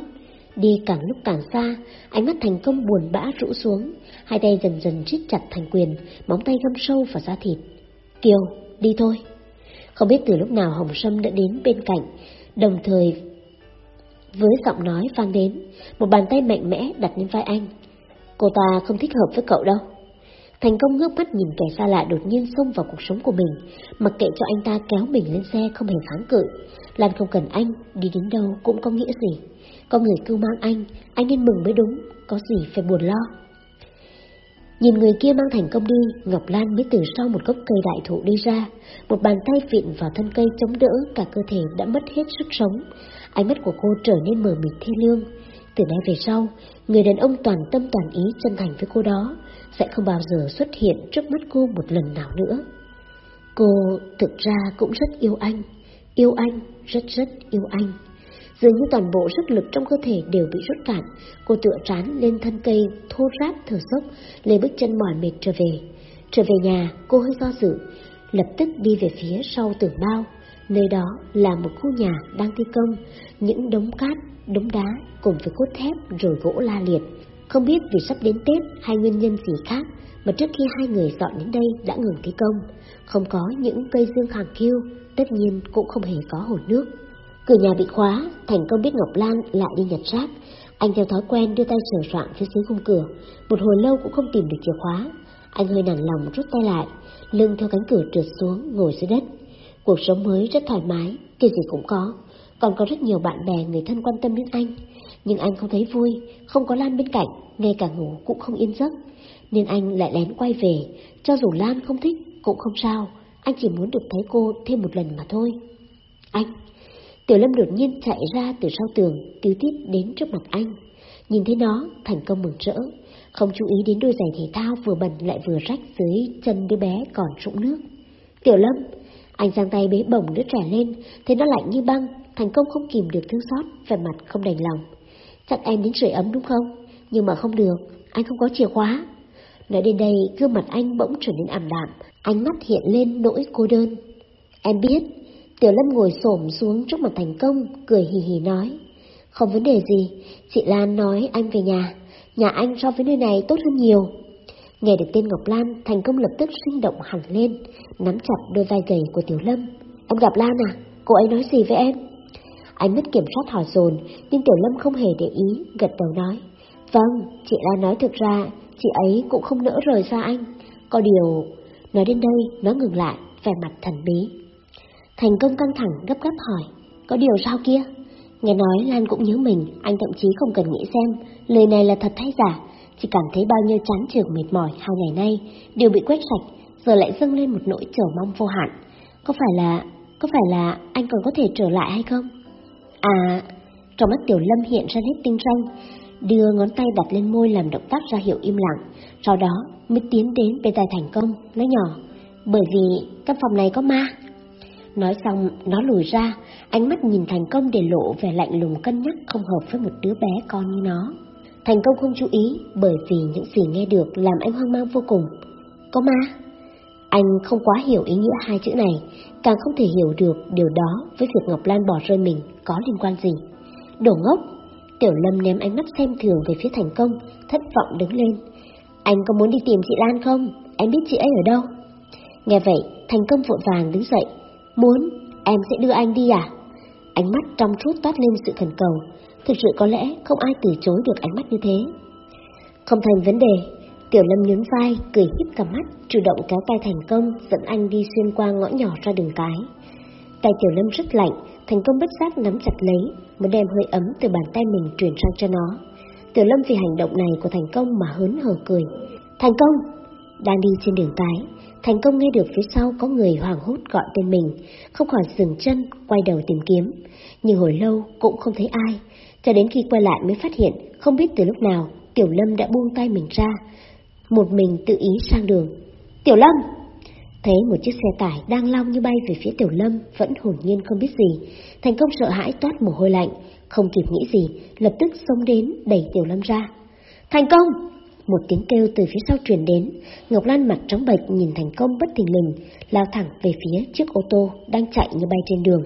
Đi càng lúc càng xa, ánh mắt thành công buồn bã rũ xuống, hai tay dần dần siết chặt thành quyền, móng tay găm sâu vào da thịt. Kiều, đi thôi. Không biết từ lúc nào Hồng Sâm đã đến bên cạnh, đồng thời với giọng nói vang đến, một bàn tay mạnh mẽ đặt lên vai anh. Cô ta không thích hợp với cậu đâu. Thành công ngước mắt nhìn kẻ xa lạ đột nhiên xông vào cuộc sống của mình, mặc kệ cho anh ta kéo mình lên xe không hề kháng cự. Lan không cần anh, đi đến đâu cũng có nghĩa gì. Có người cưu mang anh, anh nên mừng mới đúng, có gì phải buồn lo. Nhìn người kia mang thành công đi, Ngọc Lan mới từ sau một gốc cây đại thụ đi ra, một bàn tay vịn vào thân cây chống đỡ, cả cơ thể đã mất hết sức sống. Ánh mắt của cô trở nên mờ mịt thê lương. Từ nay về sau, người đàn ông toàn tâm toàn ý chân thành với cô đó, sẽ không bao giờ xuất hiện trước mắt cô một lần nào nữa. Cô thực ra cũng rất yêu anh, yêu anh, rất rất yêu anh. Dường như toàn bộ sức lực trong cơ thể đều bị rút cạn, cô tựa trán lên thân cây, thô ráp thở sốc, lấy bước chân mỏi mệt trở về. Trở về nhà, cô hơi do dự, lập tức đi về phía sau tường bao. Nơi đó là một khu nhà đang thi công, những đống cát, đống đá cùng với cốt thép rồi gỗ la liệt. Không biết vì sắp đến Tết hay nguyên nhân gì khác mà trước khi hai người dọn đến đây đã ngừng thi công. Không có những cây dương hàng kêu, tất nhiên cũng không hề có hồ nước. Cửa nhà bị khóa, Thành công biết Ngọc Lan lại đi nhặt rác. Anh theo thói quen đưa tay sờ soạn phía dưới khung cửa, một hồi lâu cũng không tìm được chìa khóa. Anh hơi nản lòng rút tay lại, lưng theo cánh cửa trượt xuống, ngồi dưới đất. Cuộc sống mới rất thoải mái, cái gì cũng có. Còn có rất nhiều bạn bè, người thân quan tâm đến anh. Nhưng anh không thấy vui, không có Lan bên cạnh, ngay cả ngủ cũng không yên giấc. Nên anh lại lén quay về, cho dù Lan không thích cũng không sao, anh chỉ muốn được thấy cô thêm một lần mà thôi. Anh, Tiểu Lâm đột nhiên chạy ra từ sau tường, tiêu tiết đến trước mặt anh. Nhìn thấy nó, thành công mừng rỡ, không chú ý đến đôi giày thể thao vừa bẩn lại vừa rách dưới chân đứa bé còn sũng nước. Tiểu Lâm, anh giang tay bế bổng đứa trẻ lên, thấy nó lạnh như băng, thành công không kìm được thương xót, vẻ mặt không đành lòng. Chắc em đến sưởi ấm đúng không? Nhưng mà không được, anh không có chìa khóa. Nói đến đây, gương mặt anh bỗng trở nên ảm đạm, ánh mắt hiện lên nỗi cô đơn. Em biết, Tiểu Lâm ngồi xổm xuống trước mặt thành công, cười hì hì nói. Không vấn đề gì, chị Lan nói anh về nhà, nhà anh so với nơi này tốt hơn nhiều. Nghe được tên Ngọc Lan, thành công lập tức sinh động hẳn lên, nắm chặt đôi vai gầy của Tiểu Lâm. Em gặp Lan à? Cô ấy nói gì với em? Anh mất kiểm soát hỏi dồn, nhưng Tiểu Lâm không hề để ý, gật đầu nói. Vâng, chị Lan nói thực ra, chị ấy cũng không nỡ rời xa anh. Có điều... Nói đến đây, nó ngừng lại, vẻ mặt thần bí. Thành công căng thẳng gấp gáp hỏi, có điều sao kia? Nghe nói Lan cũng nhớ mình, anh thậm chí không cần nghĩ xem, lời này là thật hay giả, chỉ cảm thấy bao nhiêu chán trường mệt mỏi hai ngày nay đều bị quét sạch, giờ lại dâng lên một nỗi chờ mong vô hạn. Có phải là, có phải là anh còn có thể trở lại hay không? À, trong mắt Tiểu Lâm hiện ra hết tinh ranh, đưa ngón tay đặt lên môi làm động tác ra hiệu im lặng, sau đó mới tiến đến bên tai thành công, nói nhỏ, bởi vì căn phòng này có ma. Nói xong, nó lùi ra, ánh mắt nhìn thành công để lộ vẻ lạnh lùng cân nhắc không hợp với một đứa bé con như nó. Thành công không chú ý, bởi vì những gì nghe được làm anh hoang mang vô cùng. Có ma? Anh không quá hiểu ý nghĩa hai chữ này, càng không thể hiểu được điều đó với việc Ngọc Lan bỏ rơi mình có liên quan gì. Đồ ngốc! Tiểu Lâm ném ánh mắt xem thường về phía thành công, thất vọng đứng lên. Anh có muốn đi tìm chị Lan không? Em biết chị ấy ở đâu? Nghe vậy, thành công vội vàng đứng dậy. Muốn, em sẽ đưa anh đi à? Ánh mắt trong chút toát lên sự khẩn cầu. Thực sự có lẽ không ai từ chối được ánh mắt như thế. Không thành vấn đề, Tiểu Lâm nhún vai, cười híp cả mắt, chủ động kéo tay thành công, dẫn anh đi xuyên qua ngõ nhỏ ra đường cái. Tay Tiểu Lâm rất lạnh, thành công bất giác nắm chặt lấy, muốn đem hơi ấm từ bàn tay mình truyền sang cho nó. Tiểu Lâm vì hành động này của thành công mà hớn hở cười. Thành công! Đang đi trên đường cái, thành công nghe được phía sau có người hoảng hốt gọi tên mình, không khỏi dừng chân, quay đầu tìm kiếm. Nhưng hồi lâu cũng không thấy ai, cho đến khi quay lại mới phát hiện, không biết từ lúc nào, Tiểu Lâm đã buông tay mình ra, một mình tự ý sang đường. Tiểu Lâm! Thấy một chiếc xe tải đang lao như bay về phía Tiểu Lâm, vẫn hồn nhiên không biết gì. Thành công sợ hãi toát mồ hôi lạnh, không kịp nghĩ gì, lập tức xông đến đẩy Tiểu Lâm ra. Thành công! Một tiếng kêu từ phía sau truyền đến, Ngọc Lan mặt trắng bệch nhìn thành công bất thình lình, lao thẳng về phía chiếc ô tô đang chạy như bay trên đường.